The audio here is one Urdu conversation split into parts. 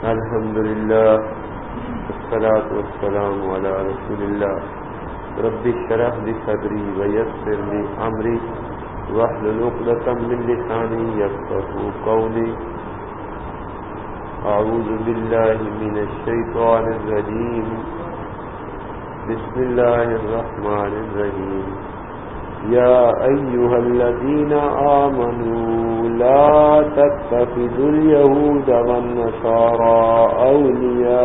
الحمد لله، والصلاة والسلام على رسول الله. رب اشرح لي صدري ويسر لي أمري، واحلل عقدة من لساني يفقهوا قولي. أعوذ بالله من الشيطان الرجيم. بسم الله الرحمن الرحيم. يا أيها الذين آمنوا لا تتخذوا اليهود والنصارى أولياء۔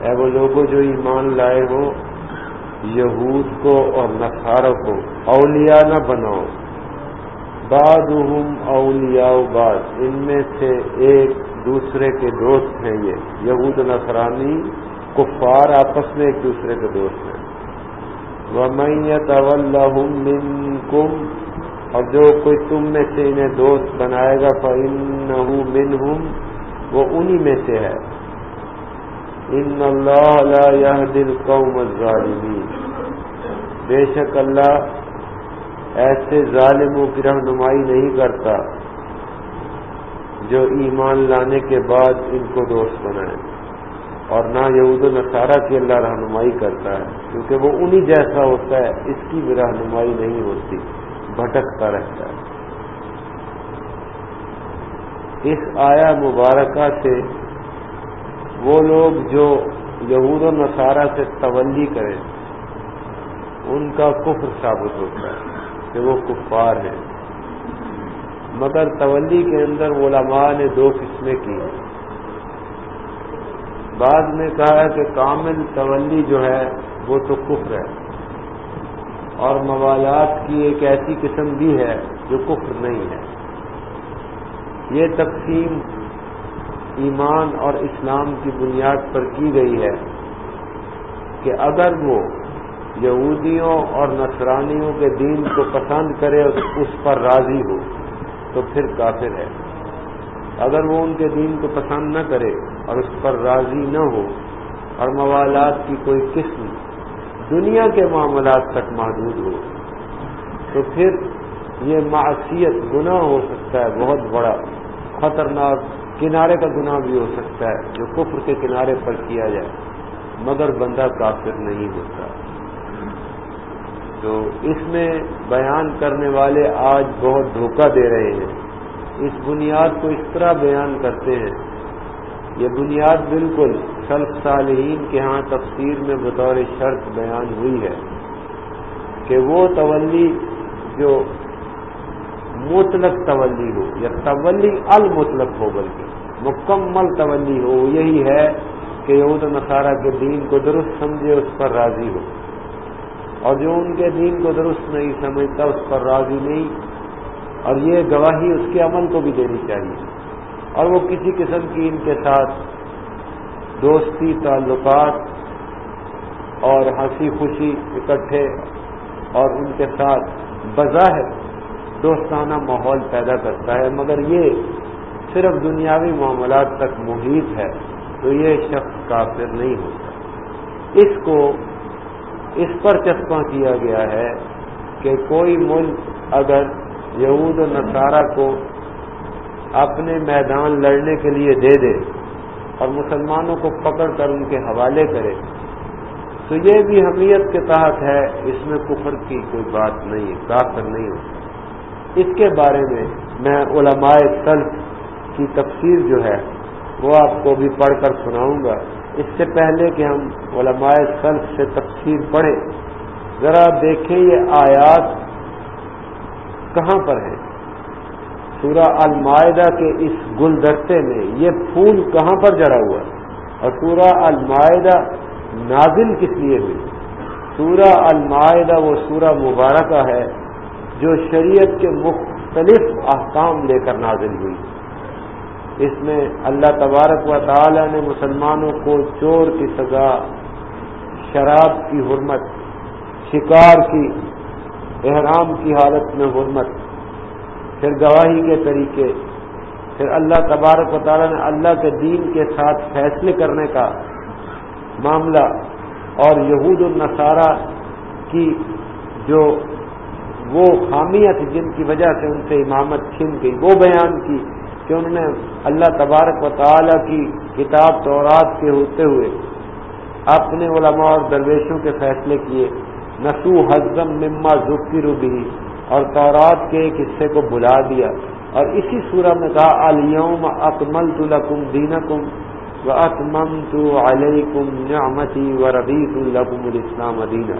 اے وہ لوگوں جو ایمان لائے ہو، یہود کو اور نصارہ کو اولیاء نہ بناؤ۔ بعضهم اولیاء بعض، ان میں سے ایک دوسرے کے دوست ہیں یہ۔ یہود نصرانی کفار آپس میں ایک دوسرے کے دوست ہیں۔ وَمَن يَتَوَلَّهُم مِّنكُمْ اور جو کوئی تم میں سے انہیں دوست بنائے گا، فَإِنَّهُ مِنْهُمْ، وہ انہی میں سے ہے۔ ان اللہ لا يهدي القوم الظالمین بے شک اللہ ایسے ظالموں کی رہنمائی نہیں کرتا جو ایمان لانے کے بعد ان کو دوست بنائے۔ اور نہ یہود و نصارہ کی اللہ رہنمائی کرتا ہے، کیونکہ وہ انہی جیسا ہوتا ہے، اس کی بھی رہنمائی نہیں ہوتی۔ بھٹکتا رہتا ہے۔ اس آیا مبارکہ سے وہ لوگ جو یہود و نصارہ سے تولی کریں، ان کا کفر ثابت ہوتا ہے کہ وہ کفار ہیں۔ مگر تولی کے اندر علماء نے دو قسمیں کی۔ ہیں بعد میں کہا ہے کہ کامل تولی جو ہے وہ تو کفر ہے۔ اور موالات کی ایک ایسی قسم بھی ہے جو کفر نہیں ہے۔ یہ تقسیم ایمان اور اسلام کی بنیاد پر کی گئی ہے کہ اگر وہ یہودیوں اور نصرانیوں کے دین کو پسند کرے اور اس پر راضی ہو، تو پھر کافر ہے۔ اگر وہ ان کے دین کو پسند نہ کرے اور اس پر راضی نہ ہو، اور موالات کی کوئی قسم دنیا کے معاملات تک محدود ہو۔ تو پھر یہ معصیت گناہ ہو سکتا ہے، بہت بڑا۔ خطرناک کنارے کا گناہ بھی ہو سکتا ہے، جو کفر کے کنارے پر کیا جائے۔ مگر بندہ کافر نہیں ہوتا۔ تو اس میں بیان کرنے والے آج بہت دھوکہ دے رہے ہیں۔ اس بنیاد کو اس طرح بیان کرتے ہیں۔ یہ بنیاد بالکل سلف صالحین کے ہاں تفسیر میں بطور شرط بیان ہوئی ہے کہ وہ تولی جو مطلق تولی ہو، یا تولی المطلق ہو بلکہ مکمل تولی ہو یہی ہے کہ یہود نصارہ کے دین کو درست سمجھے، اس پر راضی ہو۔ اور جو ان کے دین کو درست نہیں سمجھتا، اس پر راضی نہیں۔ اور یہ گواہی اس کے عمل کو بھی دینی چاہیے۔ اور وہ کسی قسم کی ان کے ساتھ دوستی، تعلقات اور ہنسی خوشی اکٹھے اور ان کے ساتھ بظاہر دوستانہ ماحول پیدا کرتا ہے۔ مگر یہ صرف دنیاوی معاملات تک محیط ہے، تو یہ شخص کافر نہیں ہوتا اس کو اس پر چسپاں کیا گیا ہے کہ کوئی ملک اگر یہود و نصارہ کو اپنے میدان لڑنے کے لیے دے دے اور مسلمانوں کو پکڑ کر ان کے حوالے کرے۔ تو یہ بھی حمیت کے تحت ہے، اس میں کفر کی کوئی بات نہیں ہے کافر نہیں ہوتا۔ اس کے بارے میں میں علماء سلف کی تفسیر جو ہے، وہ آپ کو بھی پڑھ کر سناؤں گا۔ اس سے پہلے کہ ہم علماء سلف سے تفسیر پڑھیں، ذرا دیکھیں یہ آیات کہاں پر ہیں۔ سورہ المائدہ کے اس گلدستے میں یہ پھول کہاں پر جڑا ہوا اور سورہ المائدہ نازل کس لیے ہوئی؟ سورہ المائدہ وہ سورہ مبارکہ ہے جو شریعت کے مختلف احکام لے کر نازل ہوئی۔ اس میں اللہ تبارک و تعالی نے مسلمانوں کو چور کی سزا، شراب کی حرمت، شکار کی، احرام کی حالت میں حرمت پھر گواہی کے طریقے، پھر اللہ تبارک و تعالیٰ نے اللہ کے دین کے ساتھ فیصلے کرنے کا معاملہ اور یہود النصارہ کی جو وہ خامیت جن کی وجہ سے ان سے امامت چھن گئی، وہ بیان کی کہ انہوں نے اللہ تبارک و تعالی کی کتاب تورات کے ہوتے ہوئے اپنے علماء اور درویشوں کے فیصلے کیے، نسو حزم مما ذکی روبی اور تورات کے ایک حصے کو بلا دیا۔ اور اسی سورہ میں کہا الوم اکمل تو لکم دین کم و اکمم تو علیکم نعمتی و الاسلام دینا۔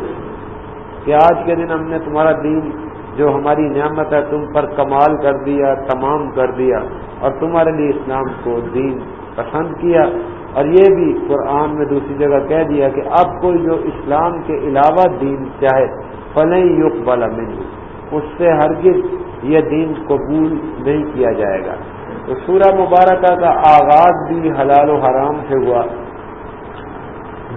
کہ آج کے دن ہم نے تمہارا دین، جو ہماری نعمت ہے، تم پر کمال کر دیا، تمام کر دیا اور تمہارے لیے اسلام کو دین پسند کیا۔ اور یہ بھی قرآن میں دوسری جگہ کہہ دیا کہ اب کوئی جو اسلام کے علاوہ دین چاہے فلیں یق والا اس سے ہرگز یہ دین قبول نہیں کیا جائے گا۔ تو سورہ مبارکہ کا آغاز بھی حلال و حرام سے ہوا۔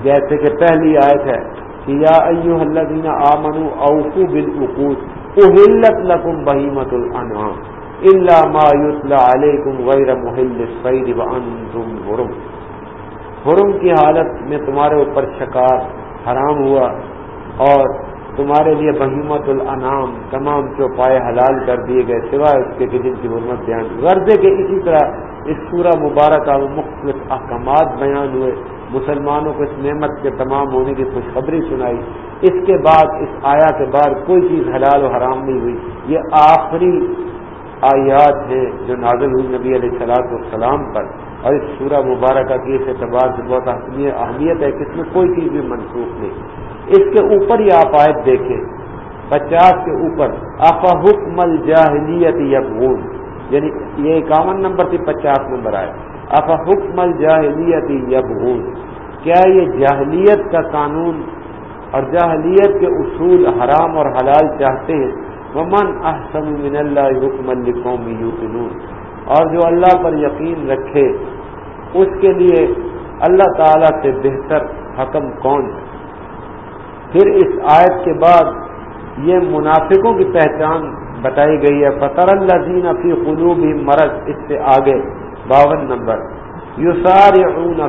جیسے کہ پہلی آیت ہے کہ یا ایو اللہ دینا آمن اوفو بالعقود اہلت لکم بہیمت الانعام اللہ ما یتلا علیکم غیر محل الصید وانتم حرم۔ حرم کی حالت میں تمہارے اوپر شکار حرام ہوا اور تمہارے لیے بہیمت الانام تمام چوپائے حلال کر دیے گئے سوائے اس کے کہ جن کی حرمت بیان غرضے کے اسی طرح اس سورہ مبارکہ میں مختلف احکامات بیان ہوئے۔ مسلمانوں کو اس نعمت کے تمام ہونے کی خوشخبری سنائی۔ اس کے بعد اس آیا کے بعد کوئی چیز حلال و حرام نہیں ہوئی۔ یہ آخری آیات ہیں جو نازل ہوئی نبی علیہ السلاط والسلام پر۔ اور اس سورہ مبارکہ کی اس اعتبار سے بہت اہمیت ہے کہ اس میں کوئی چیز بھی منسوخ نہیں۔ اس کے اوپر ہی آپ آیت دیکھیں۔ پچاس کے اوپر آفا حکم الجاہلیت یبغون۔ یعنی یہ اکاون نمبر تھی، پچاس نمبر آئے آفا حکم الجاہلیت یبغون۔ کیا یہ جاہلیت کا قانون اور جاہلیت کے اصول حرام اور حلال چاہتے ہیں؟ ومن احسن من اللہ حکم القوم یوقنون۔ اور جو اللہ پر یقین رکھے، اس کے لیے اللہ تعالی سے بہتر حکم کون ہے؟ پھر اس آیت کے بعد یہ منافقوں کی پہچان بتائی گئی ہے فطر اللہ زین فی قلوب مرض، اس سے آگے، باون نمبر یو سارے اون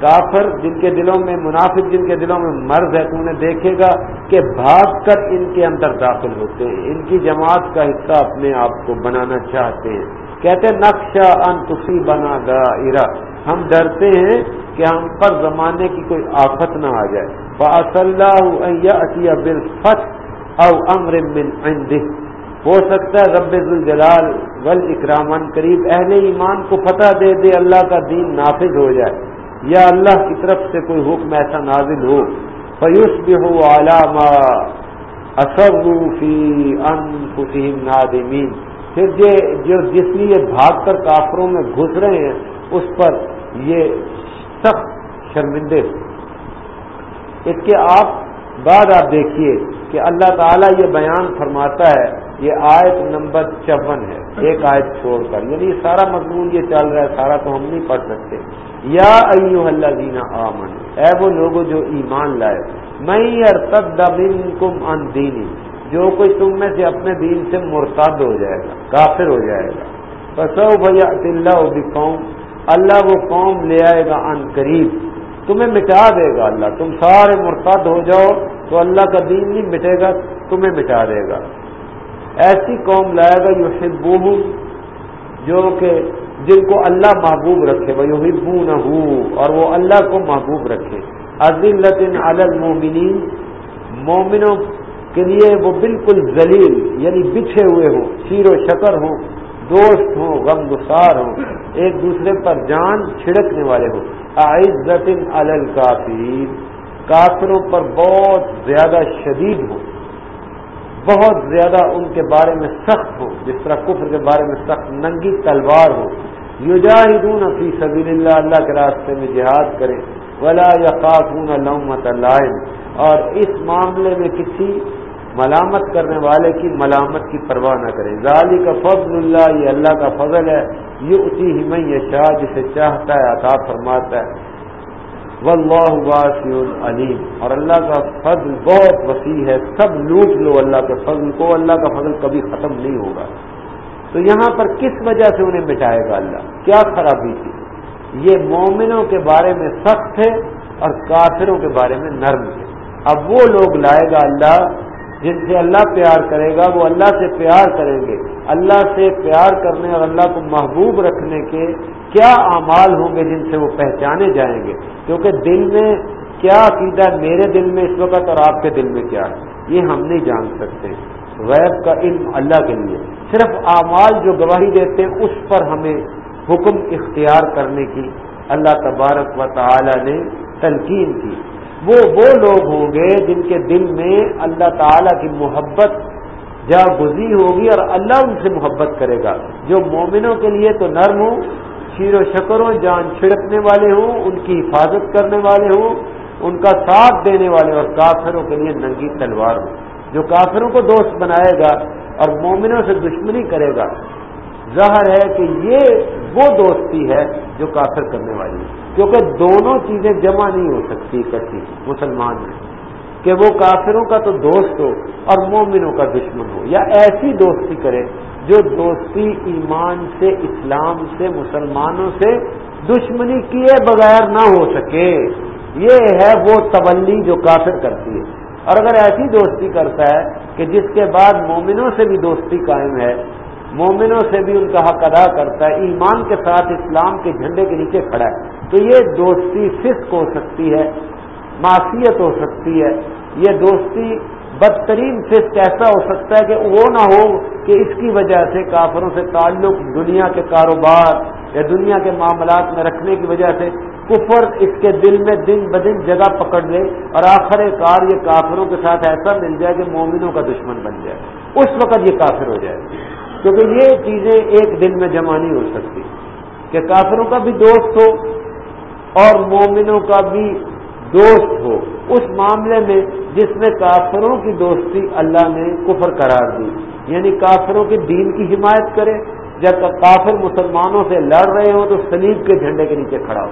کافر جن کے دلوں میں، منافق جن کے دلوں میں مرض ہے تو انہیں دیکھے گا کہ بھاگ کر ان کے اندر داخل ہوتے ہیں، ان کی جماعت کا حصہ اپنے آپ کو بنانا چاہتے ہیں۔ کہتے نقشہ ان تفی بنا دائرہ ہم ڈرتے ہیں کہ ہم پر زمانے کی کوئی آفت نہ آ جائے۔ باص اللہ او امر من عنده. ہو سکتا ہے رب الجلال ول اکرامن قریب اہل ایمان کو فتح دے دے، اللہ کا دین نافذ ہو جائے. یا اللہ کی طرف سے کوئی حکم ایسا نازل ہو. فیوس بھی ہو علامہ اصروفی ان نادمین. پھر جو جس لیے بھاگ کر کافروں میں گھس رہے ہیں، اس پر یہ سخت شرمندے اس کے آپ بعد آپ دیکھیے کہ اللہ تعالیٰ یہ بیان فرماتا ہے، یہ آیت نمبر چون ہے، ایک آیت چھوڑ کر۔ یعنی سارا مضمون یہ چل رہا ہے، سارا تو ہم نہیں پڑھ سکتے۔ یا ایو اللہ دینا آمن اے وہ لوگ جو ایمان لائے میں ارتد منکم ان دینی، جو کوئی تم میں سے اپنے دین سے مرتد ہو جائے گا، کافر ہو جائے گا۔ بسو بھیا اللہ قوم اللہ وہ قوم لے آئے گا ان قریب۔ تمہیں مٹا دے گا اللہ۔ تم سارے مرتد ہو جاؤ تو اللہ کا دین نہیں مٹے گا، تمہیں مٹا دے گا۔ ایسی قوم لائے گا یو جو کہ جن کو اللہ محبوب رکھے وہ یو نہ اور وہ اللہ کو محبوب رکھے۔ عزیل المومنین مومنوں کے لیے وہ بالکل ذلیل یعنی بچھے ہوئے ہوں، شیر و شکر ہوں۔ دوست ہوں غم گسار ہوں ایک دوسرے پر جان چھڑکنے والے ہوں عزت الکافی کافروں پر بہت زیادہ شدید ہوں بہت زیادہ ان کے بارے میں سخت ہو۔ جس طرح کفر کے بارے میں سخت ننگی تلوار ہو۔ یجاہدون فی سبیل اللہ اللہ کے راستے میں جہاد کریں۔ ولا یقافون لومت اللہ اور اس معاملے میں کسی ملامت کرنے والے کی ملامت کی پرواہ نہ کریں ظالی کا فضل اللہ، یہ اللہ کا فضل ہے۔ یہ اسی ہی میں یہ شاہ جسے چاہتا ہے، عطا فرماتا ہے۔ واللہ واسع علیم اور اللہ کا فضل بہت وسیع ہے۔ سب لوٹ لو اللہ کے فضل کو۔ اللہ کا فضل کبھی ختم نہیں ہوگا۔ تو یہاں پر کس وجہ سے انہیں مٹائے گا اللہ؟ کیا خرابی تھی؟ یہ مومنوں کے بارے میں سخت تھے اور کافروں کے بارے میں نرم تھے اب وہ لوگ لائے گا اللہ جن سے اللہ پیار کرے گا، وہ اللہ سے پیار کریں گے۔ اللہ سے پیار کرنے اور اللہ کو محبوب رکھنے کے کیا اعمال ہوں گے جن سے وہ پہچانے جائیں گے؟ کیونکہ دل میں کیا عقیدہ میرے دل میں اس وقت اور آپ کے دل میں کیا ہے؟ یہ ہم نہیں جان سکتے۔ غیب کا علم اللہ کے لیے۔ صرف اعمال جو گواہی دیتے ہیں، اس پر ہمیں حکم اختیار کرنے کی اللہ تبارک و تعالی نے تلقین کی۔ وہ وہ لوگ ہوں گے جن کے دل میں اللہ تعالی کی محبت جا گزی ہوگی اور اللہ ان سے محبت کرے گا۔ جو مومنوں کے لیے تو نرم ہوں، شیر و شکر ہوں، جان چھڑکنے والے ہوں، ان کی حفاظت کرنے والے ہوں، ان کا ساتھ دینے والے اور کافروں کے لیے ننگی تلوار ہو جو کافروں کو دوست بنائے گا اور مومنوں سے دشمنی کرے گا۔ ظاہر ہے کہ یہ وہ دوستی ہے جو کافر کرنے والی ہے۔ کیونکہ دونوں چیزیں جمع نہیں ہو سکتی کسی مسلمان میں۔ کہ وہ کافروں کا تو دوست ہو اور مومنوں کا دشمن ہو۔ یا ایسی دوستی کرے جو دوستی ایمان سے، اسلام سے، مسلمانوں سے دشمنی کیے بغیر نہ ہو سکے۔ یہ ہے وہ تولی جو کافر کرتی ہے۔ اور اگر ایسی دوستی کرتا ہے کہ جس کے بعد مومنوں سے بھی دوستی قائم ہے، مومنوں سے بھی ان کا حق ادا کرتا ہے، ایمان کے ساتھ اسلام کے جھنڈے کے نیچے کھڑا ہے تو یہ دوستی فسق ہو سکتی ہے، معصیت ہو سکتی ہے۔ یہ دوستی بدترین فسق ایسا ہو سکتا ہے کہ وہ نہ ہو کہ اس کی وجہ سے کافروں سے تعلق دنیا کے کاروبار یا دنیا کے معاملات میں رکھنے کی وجہ سے کفر اس کے دل میں دن بدن جگہ پکڑ لے اور آخر کار یہ کافروں کے ساتھ ایسا مل جائے کہ مومنوں کا دشمن بن جائے۔ اس وقت یہ کافر ہو جائے۔ کیونکہ یہ چیزیں ایک دن میں جمع نہیں ہو سکتی کہ کافروں کا بھی دوست ہو۔ اور مومنوں کا بھی دوست ہو۔ اس معاملے میں جس میں کافروں کی دوستی اللہ نے کفر قرار دی یعنی کافروں کے دین کی حمایت کرے۔ جب کافر مسلمانوں سے لڑ رہے ہوں تو سلیب کے جھنڈے کے نیچے کھڑا ہو۔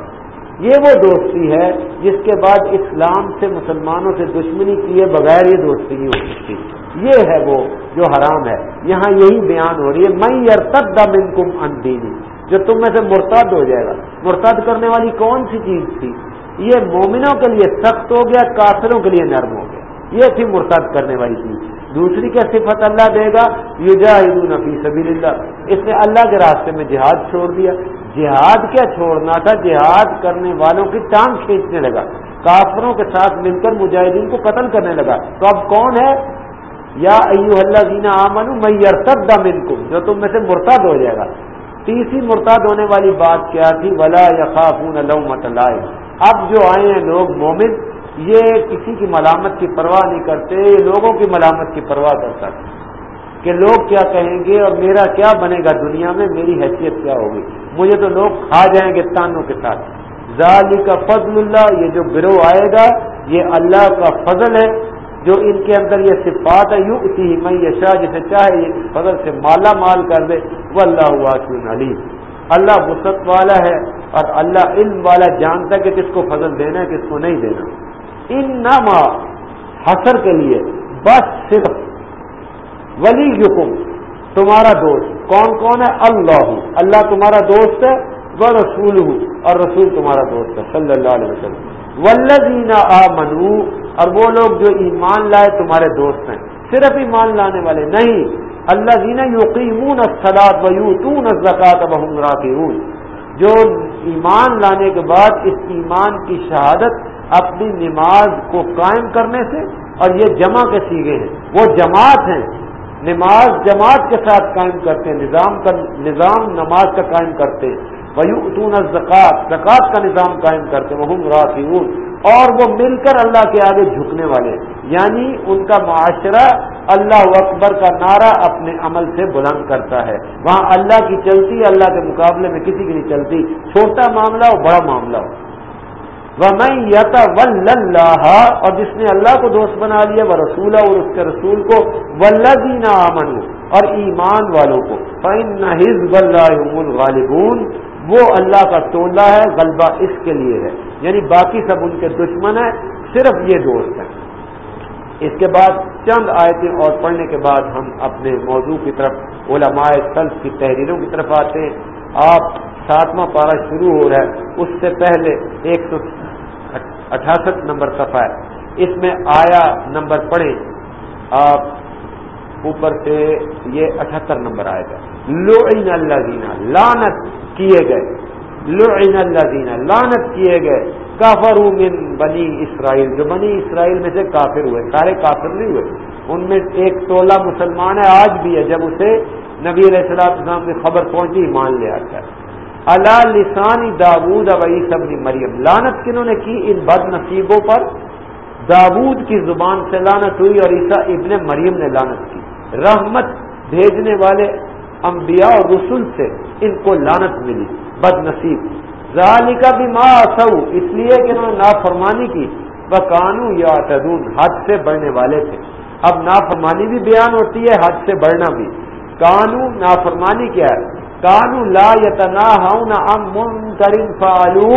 یہ وہ دوستی ہے جس کے بعد اسلام سے مسلمانوں سے دشمنی کیے بغیر یہ دوستی نہیں ہو سکتی۔ یہ ہے وہ جو حرام ہے۔ یہاں یہی بیان ہو رہی ہے میں یار تب دم ان کم اندینی جو تم میں سے مرتد ہو جائے گا۔ مرتد کرنے والی کون سی چیز تھی؟ یہ مومنوں کے لیے سخت ہو گیا، کافروں کے لیے نرم ہو گیا۔ یہ تھی مرتد کرنے والی چیز۔ دوسری کیا صفت اللہ دے گا؟ یو فی سبیل اللہ اس نے اللہ کے راستے میں جہاد چھوڑ دیا۔ جہاد کیا چھوڑنا تھا؟ جہاد کرنے والوں کی ٹانگ کھینچنے لگا۔ کافروں کے ساتھ مل کر مجاہدین کو قتل کرنے لگا۔ تو اب کون ہے؟ یا ایو اللہ دینا آمن میئر تب دم جو تم میں سے مرتاد ہو جائے گا۔ تیسری مرتاد ہونے والی بات کیا تھی؟ ولا یقافون اللہ اب جو آئے ہیں لوگ مومن، یہ کسی کی ملامت کی پرواہ نہیں کرتے، یہ لوگوں کی ملامت کی پرواہ کرتا ہے کہ لوگ کیا کہیں گے اور میرا کیا بنے گا دنیا میں؟ میری حیثیت کیا ہوگی؟ مجھے تو لوگ کھا جائیں گے تانوں کے ساتھ۔ ظالی کا فضل اللہ یہ جو گروہ آئے گا، یہ اللہ کا فضل ہے۔ جو ان کے اندر یہ صفات ہے یوں اسی میں یشا جسے چاہے یہ فضل سے مالا مال کر دے۔ وہ اللہ واسن علیم۔ اللہ وسط والا ہے اور اللہ علم والا جانتا ہے کہ کس کو فضل دینا ہے، کس کو نہیں دینا۔ ان نما حسر کے لیے بس صرف ولی حکم تمہارا دوست۔ کون کون ہے؟ اللہ۔ اللہ تمہارا دوست ہے وہ رسول ہوں اور رسول تمہارا دوست ہے، صلی اللہ علیہ وسلم۔ ولدینا آ منو اور وہ لوگ جو ایمان لائے تمہارے دوست ہیں۔ صرف ایمان لانے والے نہیں اللہ دینا یوقیمون سلاد ویوتون زکات بہم راکی جو ایمان لانے کے بعد اس ایمان کی شہادت اپنی نماز کو قائم کرنے سے اور یہ جمع کے سیگے ہیں۔ وہ جماعت ہیں، نماز جماعت کے ساتھ قائم کرتے ہیں نظام کا نظام نماز کا قائم کرتے۔ ہیں اتون زکوٰۃ زکوٰۃ کا نظام قائم کرتے ہیں وہ راکیون اور وہ مل کر اللہ کے آگے جھکنے والے یعنی ان کا معاشرہ اللہ اکبر کا نعرہ اپنے عمل سے بلند کرتا ہے۔ وہاں اللہ کی چلتی، اللہ کے مقابلے میں کسی کی نہیں چلتی۔ چھوٹا معاملہ ہو، بڑا معاملہ ہو۔ میں یتا اللہ اور جس نے اللہ کو دوست بنا لیا، وہ رسول اور اس کے رسول کو ولدینا امن اور ایمان والوں کو۔ فن حزب اللہ غالبون وہ اللہ کا ٹولہ ہے، غلبہ اس کے لیے ہے۔ یعنی باقی سب ان کے دشمن ہیں، صرف یہ دوست ہیں۔ اس کے بعد چند آیتیں اور پڑھنے کے بعد ہم اپنے موضوع کی طرف علماء سلف کی تحریروں کی طرف آتے ہیں۔ آپ ساتواں پارا شروع ہو رہا ہے۔ اس سے پہلے ایک سو اٹھاسٹھ نمبر صفحہ ہے۔ اس میں آیا نمبر پڑھیں۔ آپ اوپر سے یہ اٹھہتر نمبر آئے گا۔ لعن اللہ دینا لانت کیے گئے، لعن اللہ دینا لانت کیے گئے۔ کافر من بنی اسرائیل، جو بنی اسرائیل میں سے کافر ہوئے، سارے کافر نہیں ہوئے۔ ان میں ایک ٹولہ مسلمان ہے، آج بھی ہے، جب اسے نبی علیہ السلام السلام کی خبر پہنچی مان لیا ہے۔ اللہ لسانی داود ابئی سب مریم۔ لانت کنہوں نے کی؟ ان بد نصیبوں پر۔ داود کی زبان سے لانت ہوئی اور عیسیٰ ابن مریم نے لانت کی۔ رحمت بھیجنے والے انبیاء اور رسول سے ان کو لانت ملی بد نصیب ذالکہ بھی ماں اس لیے کہ انہوں نے نافرمانی کی۔ وہ قانو یا تدون حد سے بڑھنے والے تھے۔ اب نافرمانی بھی بیان ہوتی ہے حد سے بڑھنا بھی۔ کانو، نافرمانی کیا ہے؟ کانو لا یتنا ام منکر فالو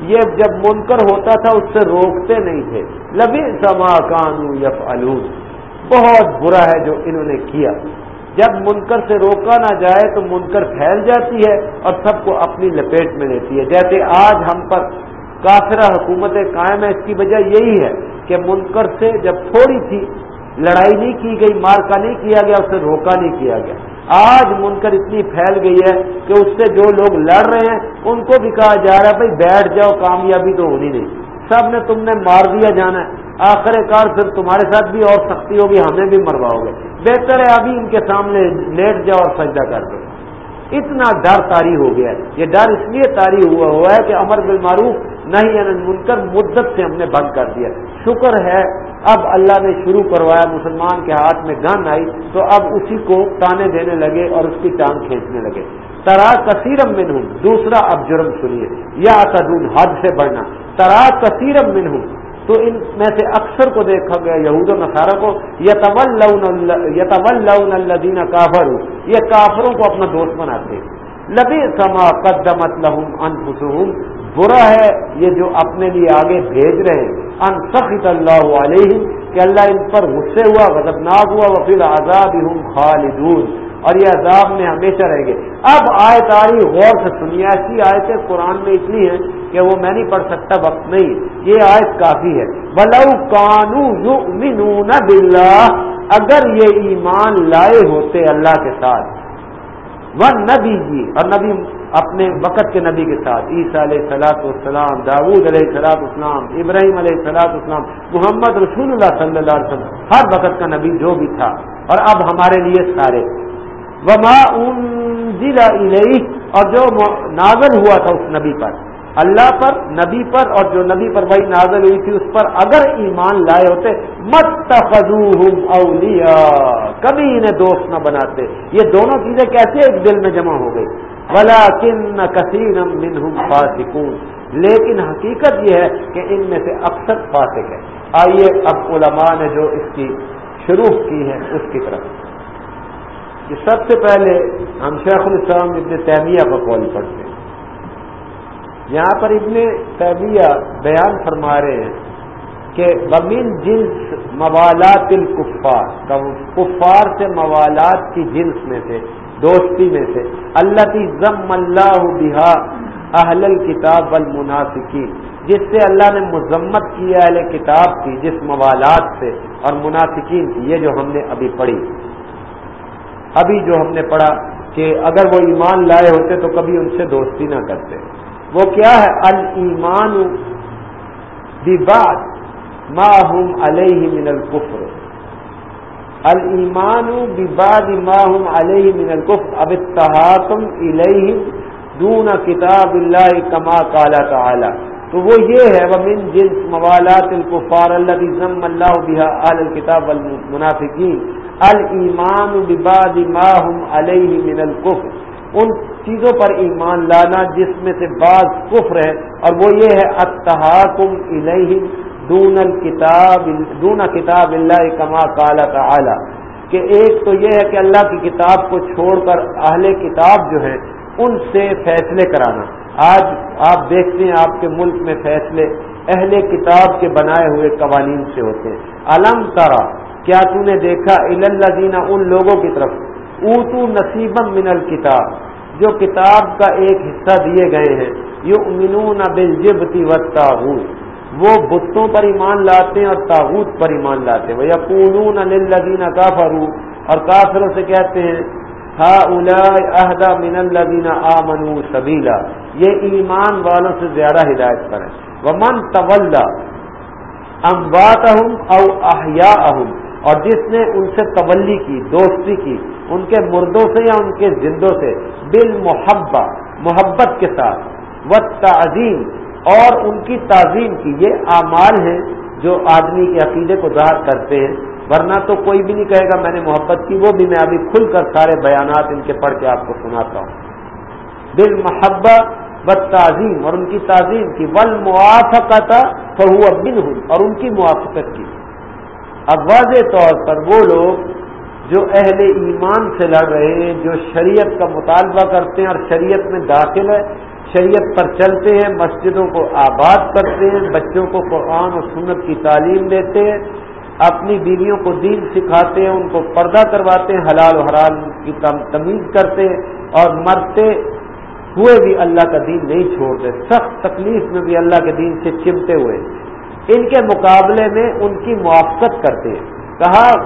یہ جب منکر ہوتا تھا، اس سے روکتے نہیں تھے۔ لبی سما کانو یف بہت برا ہے جو انہوں نے کیا۔ جب منکر سے روکا نہ جائے تو منکر پھیل جاتی ہے اور سب کو اپنی لپیٹ میں لیتی ہے۔ جیسے آج ہم پر کافرہ حکومتیں قائم ہے، اس کی وجہ یہی ہے کہ منکر سے جب تھوڑی سی لڑائی نہیں کی گئی، مارکا نہیں کیا گیا، اسے روکا نہیں کیا گیا۔ آج منکر اتنی پھیل گئی ہے کہ اس سے جو لوگ لڑ رہے ہیں، ان کو بھی کہا جا رہا ہے، بھائی بیٹھ جاؤ، کامیابی تو ہونی نہیں۔ سب نے تم نے مار دیا جانا ہے۔ آخر کار پھر تمہارے ساتھ بھی اور سختی ہوگی، ہمیں بھی مرواؤ گے۔ بہتر ہے ابھی ان کے سامنے لیٹ جاؤ اور سجدہ کر دو۔ اتنا ڈر تاری ہو گیا ہے۔ یہ ڈر اس لیے تاری ہوا ہوا ہے کہ امر بالمعروف نہیں یعنی منکر مدت سے ہم نے بند کر دیا۔ شکر ہے، اب اللہ نے شروع کروایا مسلمان کے ہاتھ میں گن آئی تو اب اسی کو تانے دینے لگے اور اس کی ٹانگ کھینچنے لگے۔ ترا کثیرم من ہوں دوسرا اب جرم سنیے، یا تدون حد سے بڑھنا ترا کثیرم من ہوں تو ان میں سے اکثر کو دیکھا گیا یہود و نصارہ کو یتول الدین کافر یہ کافروں کو اپنا دوست بناتے لبی سما قدمت لہم انفسہم، برا ہے یہ جو اپنے لیے آگے بھیج رہے ہیں۔ ان سخت اللہ علیہ کہ اللہ ان پر غصے ہوا، غضبناک ہوا وفیل آزاد ہوں خالدون۔ اور یہ عذاب میں ہمیشہ رہیں گے۔ اب آئے تاری غور سے سنیے، ایسی آیتیں قرآن میں اتنی ہیں کہ وہ میں نہیں پڑھ سکتا، وقت نہیں۔ یہ آیت کافی ہے۔ بلو کانو یؤمنون باللہ اگر یہ ایمان لائے ہوتے اللہ کے ساتھ وہ نبی جی اور نبی اپنے وقت کے نبی کے ساتھ، عیسیٰ علیہ سلاۃ والسلام داود علیہ سلاۃ اسلام ابراہیم علیہ سلاۃ اسلام محمد رسول اللہ صلی اللہ علیہ وسلم، ہر وقت کا نبی جو بھی تھا۔ اور اب ہمارے لیے سارے۔ وما اور جو نازل ہوا تھا اس نبی پر۔ اللہ پر، نبی پر، اور جو نبی پر وہی نازل ہوئی تھی اس پر اگر ایمان لائے ہوتے مت اولیاء، کبھی انہیں دوست نہ بناتے۔ یہ دونوں چیزیں کیسے ایک دل میں جمع ہو گئی؟ بلا کن کثیر فاسقون۔ لیکن حقیقت یہ ہے کہ ان میں سے اکثر فاسق ہے آئیے اب علماء نے جو اس کی شروع کی ہے اس کی طرف۔ یہ سب سے پہلے ہم شیخ الاسلام ابن تیمیہ کا قول پڑھتے ہیں۔ یہاں پر ابن تیمیہ بیان فرما رہے ہیں کہ بمین جنس موالات الکفار کفار سے موالات کی جنس میں سے، دوستی میں سے اللہ کی ضم اللہ بہا اہل الکتاب المنافقین جس سے اللہ نے مذمت کی اہل کتاب کی، جس موالات سے اور منافقین کی، یہ جو ہم نے ابھی پڑھی۔ ابھی جو ہم نے پڑھا کہ اگر وہ ایمان لائے ہوتے تو کبھی ان سے دوستی نہ کرتے۔ وہ کیا ہے؟ المان بات ماہم علیہ من القفر المان بباد ماہم علیہ من القفر اب تحاکم الیہ دون کتاب اللہ کما کالا تعالی۔ تو وہ یہ ہے وہ من جنس موالات الکفار اللہ ضم اللہ بحا آل الکتاب المنافقین المان بباد ماہم علیہ من القفر ان چیزوں پر ایمان لانا جس میں سے بعض کفر ہے، اور وہ یہ ہے اتحاکم الیہ دون الکتاب، دون کتاب اللہ کما کالا تعالی۔ کہ ایک تو یہ ہے کہ اللہ کی کتاب کو چھوڑ کر اہل کتاب جو ہیں ان سے فیصلے کرانا۔ آج آپ دیکھتے ہیں، آپ کے ملک میں فیصلے اہل کتاب کے بنائے ہوئے قوانین سے ہوتے ہیں۔ علم ترا کیا تو نے دیکھا اللہ ان لوگوں کی طرف؟ اوتو نصیبم من الکتاب، جو کتاب کا ایک حصہ دیے گئے ہیں یو امنون بل جبتی وہ بتوں پر ایمان لاتے ہیں اور تاغوت پر ایمان لاتے ہیں۔ وہ یقون الدین کافرو اور کافروں سے کہتے ہیں ہا اہدا من الدین آ منو سبیلا۔ یہ ایمان والوں سے زیادہ ہدایت پر ہے وہ من طول اموات او احیا اور جس نے ان سے تولی کی، دوستی کی، ان کے مردوں سے یا ان کے زندوں سے بال محبت کے ساتھ و تعظیم اور ان کی تعظیم کی۔ یہ اعمال ہیں جو آدمی کے عقیدے کو ظاہر کرتے ہیں، ورنہ تو کوئی بھی نہیں کہے گا میں نے محبت کی، وہ بھی میں ابھی کھل کر سارے بیانات ان کے پڑھ کے آپ کو سناتا ہوں۔ دل محبت و تعظیم اور ان کی تعظیم کی۔ ول موافقت فہو بن اور ان کی موافقت کی۔ اب واضح طور پر وہ لوگ جو اہل ایمان سے لڑ رہے ہیں، جو شریعت کا مطالبہ کرتے ہیں اور شریعت میں داخل ہے شریعت پر چلتے ہیں، مسجدوں کو آباد کرتے ہیں، بچوں کو قرآن اور سنت کی تعلیم دیتے ہیں، اپنی بیویوں کو دین سکھاتے ہیں، ان کو پردہ کرواتے ہیں، حلال و حرام کی تمیز کرتے ہیں اور مرتے ہوئے بھی اللہ کا دین نہیں چھوڑتے، سخت تکلیف میں بھی اللہ کے دین سے چمتے ہوئے۔ ان کے مقابلے میں ان کی موافقت کرتے ہیں۔ کہا،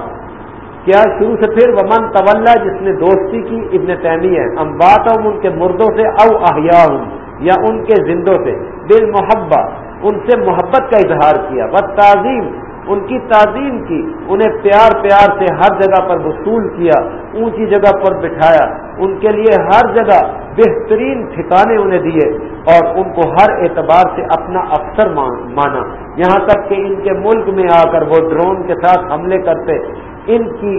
کیا شروع سے پھر ومن طول جس نے دوستی کی، ابن تیمی ہے ہم بات ہوں ان کے مردوں سے، او احیا ہوں یا ان کے زندوں سے بال محبت ان سے محبت کا اظہار کیا۔ بس تعظیم ان کی تعظیم کی، انہیں پیار پیار سے ہر جگہ پر وصول کیا، اونچی جگہ پر بٹھایا۔ ان کے لیے ہر جگہ بہترین ٹھکانے انہیں دیے اور ان کو ہر اعتبار سے اپنا افسر مانا۔ یہاں تک کہ ان کے ملک میں آ کر وہ ڈرون کے ساتھ حملے کرتے، ان کی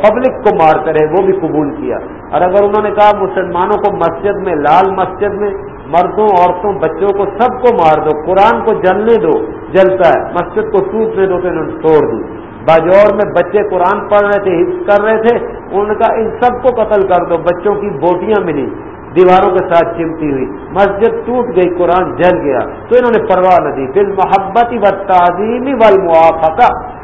پبلک کو مارتے رہے، وہ بھی قبول کیا۔ اور اگر انہوں نے کہا مسلمانوں کو مسجد میں، لال مسجد میں، مردوں، عورتوں، بچوں کو سب کو مار دو، قرآن کو جلنے دو، جلتا ہے، مسجد کو ٹوٹنے دو تو انہوں نے توڑ دی۔ باجور میں بچے قرآن پڑھ رہے تھے، حفظ کر رہے تھے ان کا ان سب کو قتل کر دو، بچوں کی بوٹیاں ملی، دیواروں کے ساتھ چمتی ہوئی، مسجد ٹوٹ گئی، قرآن جل گیا۔ تو انہوں نے پرواہ نہ دی۔ پھر محبت و تعظیمی وال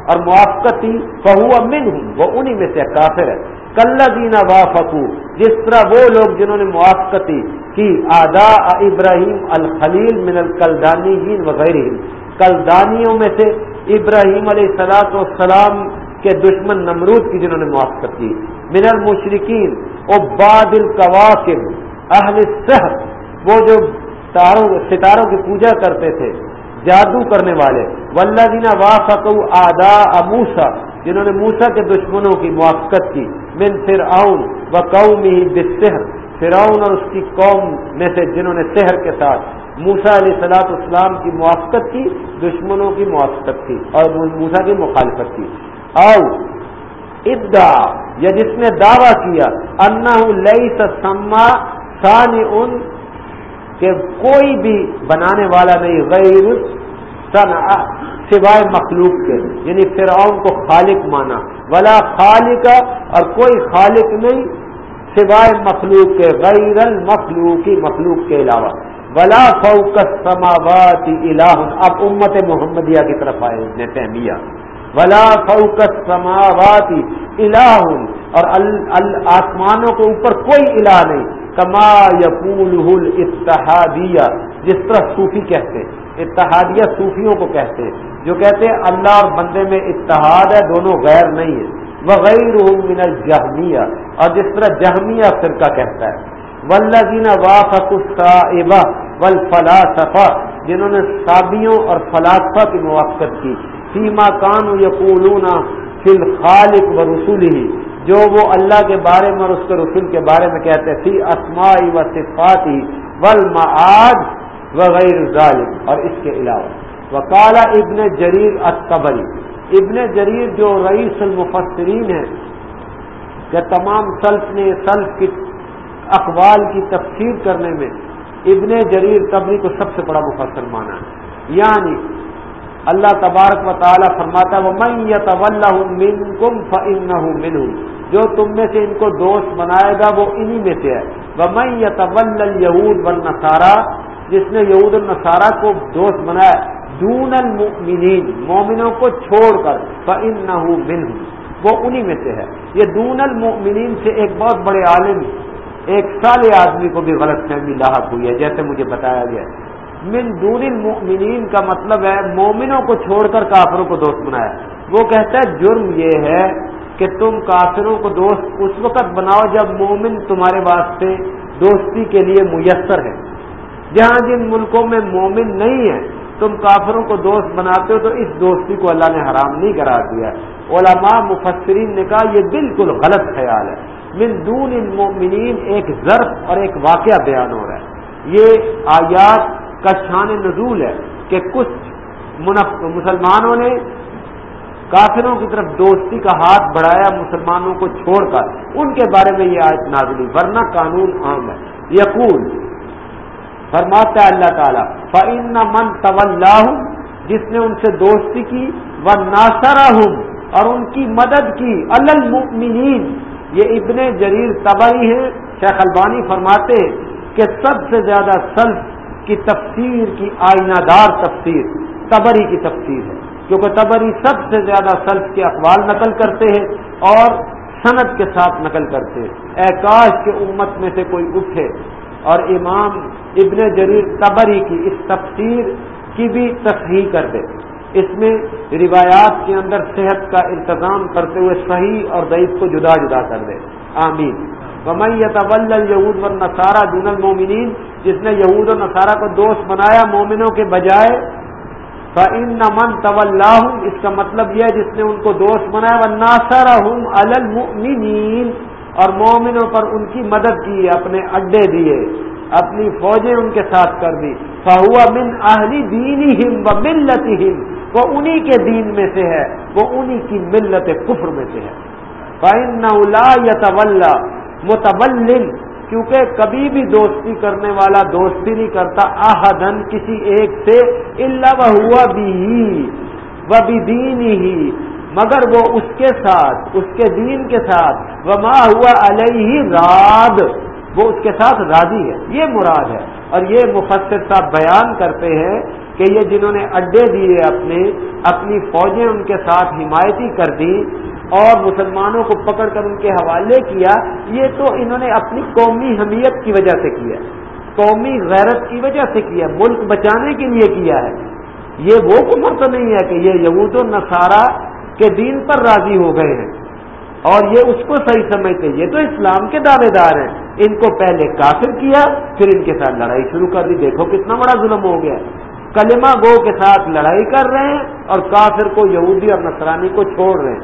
اور موافقتی بہو امن ہوں وہ انہی میں سے کافر ہے۔ کل دینا وافقو، جس طرح وہ لوگ جنہوں نے موافقتی کی آدا ابراہیم الخلیل من الکلدانی وغیرہ کلدانیوں میں سے ابراہیم علیہ سلاط والسلام کے دشمن نمرود کی جنہوں نے موافقت کی من المشرقین او باد القواقب اہل صحت وہ جو تاروں ستاروں کی پوجا کرتے تھے، جادو کرنے والے۔ ولہ دینا وافق آدا اموسا جنہوں نے موسا کے دشمنوں کی موافقت کی۔ من فرعون و قومی بسحر فرعون اور اس کی قوم میں سے جنہوں نے سحر کے ساتھ موسا علیہ سلاط اسلام کی موافقت کی، دشمنوں کی موافقت کی اور موسا کی مخالفت کی۔ او ابدا یا جس نے دعویٰ کیا انا لئی سما ثانی ان کہ کوئی بھی بنانے والا نہیں، غیر سوائے مخلوق کے یعنی فرعون کو خالق مانا۔ ولا خالق، اور کوئی خالق نہیں، سوائے مخلوق کے، غیر المخلوقی، مخلوق کے علاوہ۔ ولا فوکس سماوات الہ۔ اب امت محمدیہ کی طرف آئے اس نے تہمیہ ولا فوکس سماواتی الہ اور آسمانوں کے اوپر کوئی الہ نہیں. کما یقول اتحادیہ جس طرح صوفی کہتے اتحادیہ صوفیوں کو کہتے جو کہتے ہیں اللہ اور بندے میں اتحاد ہے، دونوں غیر نہیں ہے وہ غیر من الجہمیہ اور جس طرح جہمیہ فرقہ کہتا ہے. ولدین واقع ول فلاسفہ جنہوں نے سابیوں اور فلاسفہ کی موافقت کی سیما کان یقولون فی الخالق و رسول ہی جو وہ اللہ کے بارے میں اور اس کے رسول کے بارے میں کہتے تھی اسماعی و صفاتی ول وغیر ظالم اور اس کے علاوہ۔ وکالا ابن جریر اتبری ابن جریر جو رئیس المفسرین ہے کہ تمام سلف نے سلف کی اقوال کی تفسیر کرنے میں، ابن جریر تبری کو سب سے بڑا مفسر مانا ہے۔ یعنی اللہ تبارک و تعالیٰ فرماتا وہ میں من کم فن من جو تم میں سے ان کو دوست بنائے گا، وہ انہی میں سے ہے۔ وہ میں طول یہود بن جس نے یہود النصارہ کو دوست بنایا، دون المؤمنین مومنوں کو چھوڑ کر فن نہ من وہ انہی میں سے ہے۔ یہ دون المؤمنین سے ایک بہت بڑے عالم، ایک سال آدمی کو بھی غلط فہمی لاحق ہوئی ہے، جیسے مجھے بتایا گیا ہے۔ من دون المؤمنین کا مطلب ہے مومنوں کو چھوڑ کر کافروں کو دوست بنایا۔ وہ کہتا ہے، جرم یہ ہے کہ تم کافروں کو دوست اس وقت بناؤ جب مومن تمہارے واسطے دوستی کے لیے میسر ہے۔ جہاں جن ملکوں میں مومن نہیں ہے، تم کافروں کو دوست بناتے ہو تو اس دوستی کو اللہ نے حرام نہیں کرا دیا۔ علماء مفسرین نے کہا، یہ بالکل غلط خیال ہے۔ من دون المؤمنین ایک ضرف اور ایک واقعہ بیان ہو رہا ہے۔ یہ آیات کا شان نزول ہے کہ کچھ مسلمانوں نے کافروں کی طرف دوستی کا ہاتھ بڑھایا، مسلمانوں کو چھوڑ کر۔ ان کے بارے میں یہ آیت نازلی ورنہ قانون عام ہے۔ یقول، فرماتا ہے اللہ تعالیٰ فعن من طول جس نے ان سے دوستی کی وہ ناسرا اور ان کی مدد کی۔ المؤمنین یہ ابن جریر تبری ہے شیخ البانی فرماتے کہ سب سے زیادہ سلف کی تفسیر کی آئینہ دار تفسیر، تبری کی تفسیر ہے۔ کیونکہ تبری سب سے زیادہ سلف کے اقوال نقل کرتے ہیں اور صنعت کے ساتھ نقل کرتے ہیں۔ اے کاش کے امت میں سے کوئی اٹھے اور امام ابن جریر تبری کی اس تفسیر کی بھی تصحیح کر دے۔ اس میں روایات کے اندر صحت کا انتظام کرتے ہوئے صحیح اور ضعیف کو جدا جدا کر دے۔ آمین۔ طول یہود و نصارہ دون المومنین جس نے یہود و نصارہ کو دوست بنایا مومنوں کے بجائے فن من طول اس کا مطلب یہ جس نے ان کو دوست بنایا وہ ناسارا ہوں المؤمنین اور مومنوں پر ان کی مدد کی، اپنے اڈے دیے، اپنی فوجیں ان کے ساتھ کر دی۔ فہوا من اہلی دینی ہم و ملت وہ انہی کے دین میں سے ہے، وہ انہی کی ملت کفر میں سے ہے۔ متبل کیونکہ کبھی بھی دوستی کرنے والا دوستی نہیں کرتا آہدن کسی ایک سے اللہ ہوا بھی دین ہی مگر وہ اس کے ساتھ، اس کے دین کے ساتھ وہ ماں ہوا علیہ راد، وہ اس کے ساتھ راضی ہے، یہ مراد ہے۔ اور یہ مفسر صاحب بیان کرتے ہیں کہ یہ جنہوں نے اڈے دیے اپنے، اپنی فوجیں ان کے ساتھ حمایتی کر دی اور مسلمانوں کو پکڑ کر ان کے حوالے کیا، یہ تو انہوں نے اپنی قومی حمیت کی وجہ سے کیا قومی غیرت کی وجہ سے کیا ملک بچانے کے لیے کیا ہے۔ یہ وہ کمر تو نہیں ہے کہ یہ یہود و نصارہ کے دین پر راضی ہو گئے ہیں۔ اور یہ اس کو صحیح سمجھتے، یہ تو اسلام کے دعوے دار ہیں۔ ان کو پہلے کافر کیا، پھر ان کے ساتھ لڑائی شروع کر دی۔ دیکھو کتنا بڑا ظلم ہو گیا کلمہ گو کے ساتھ لڑائی کر رہے ہیں اور کافر کو یہودی اور نصرانی کو چھوڑ رہے ہیں۔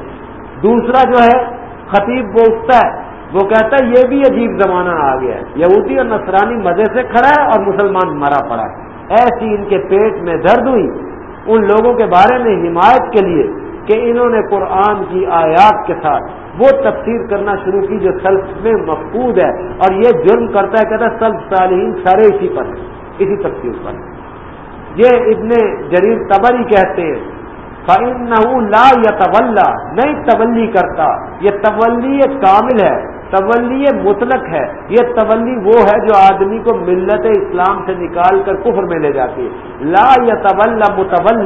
دوسرا جو ہے، خطیب وہ ہے۔ وہ کہتا ہے، یہ بھی عجیب زمانہ آ گیا ہے۔ یہودی اور نصرانی مزے سے کھڑا ہے اور مسلمان مرا پڑا ہے۔ ایسی ان کے پیٹ میں درد ہوئی۔ ان لوگوں کے بارے میں حمایت کے لیے کہ انہوں نے قرآن کی آیات کے ساتھ وہ تفسیر کرنا شروع کی جو سلف میں مفقود ہے۔ اور یہ جرم کرتا ہے، کہتا ہے، سلف صالحین سارے اسی پر اسی تفسیر پر یہ ابن جریر تبری کہتے ہیں لا یا طول نہیں تولی کرتا۔ یہ تولی کامل ہے، تولی مطلق ہے، یہ تولی وہ ہے جو آدمی کو ملت اسلام سے نکال کر کفر میں لے جاتی ہے۔ لا یا طول متول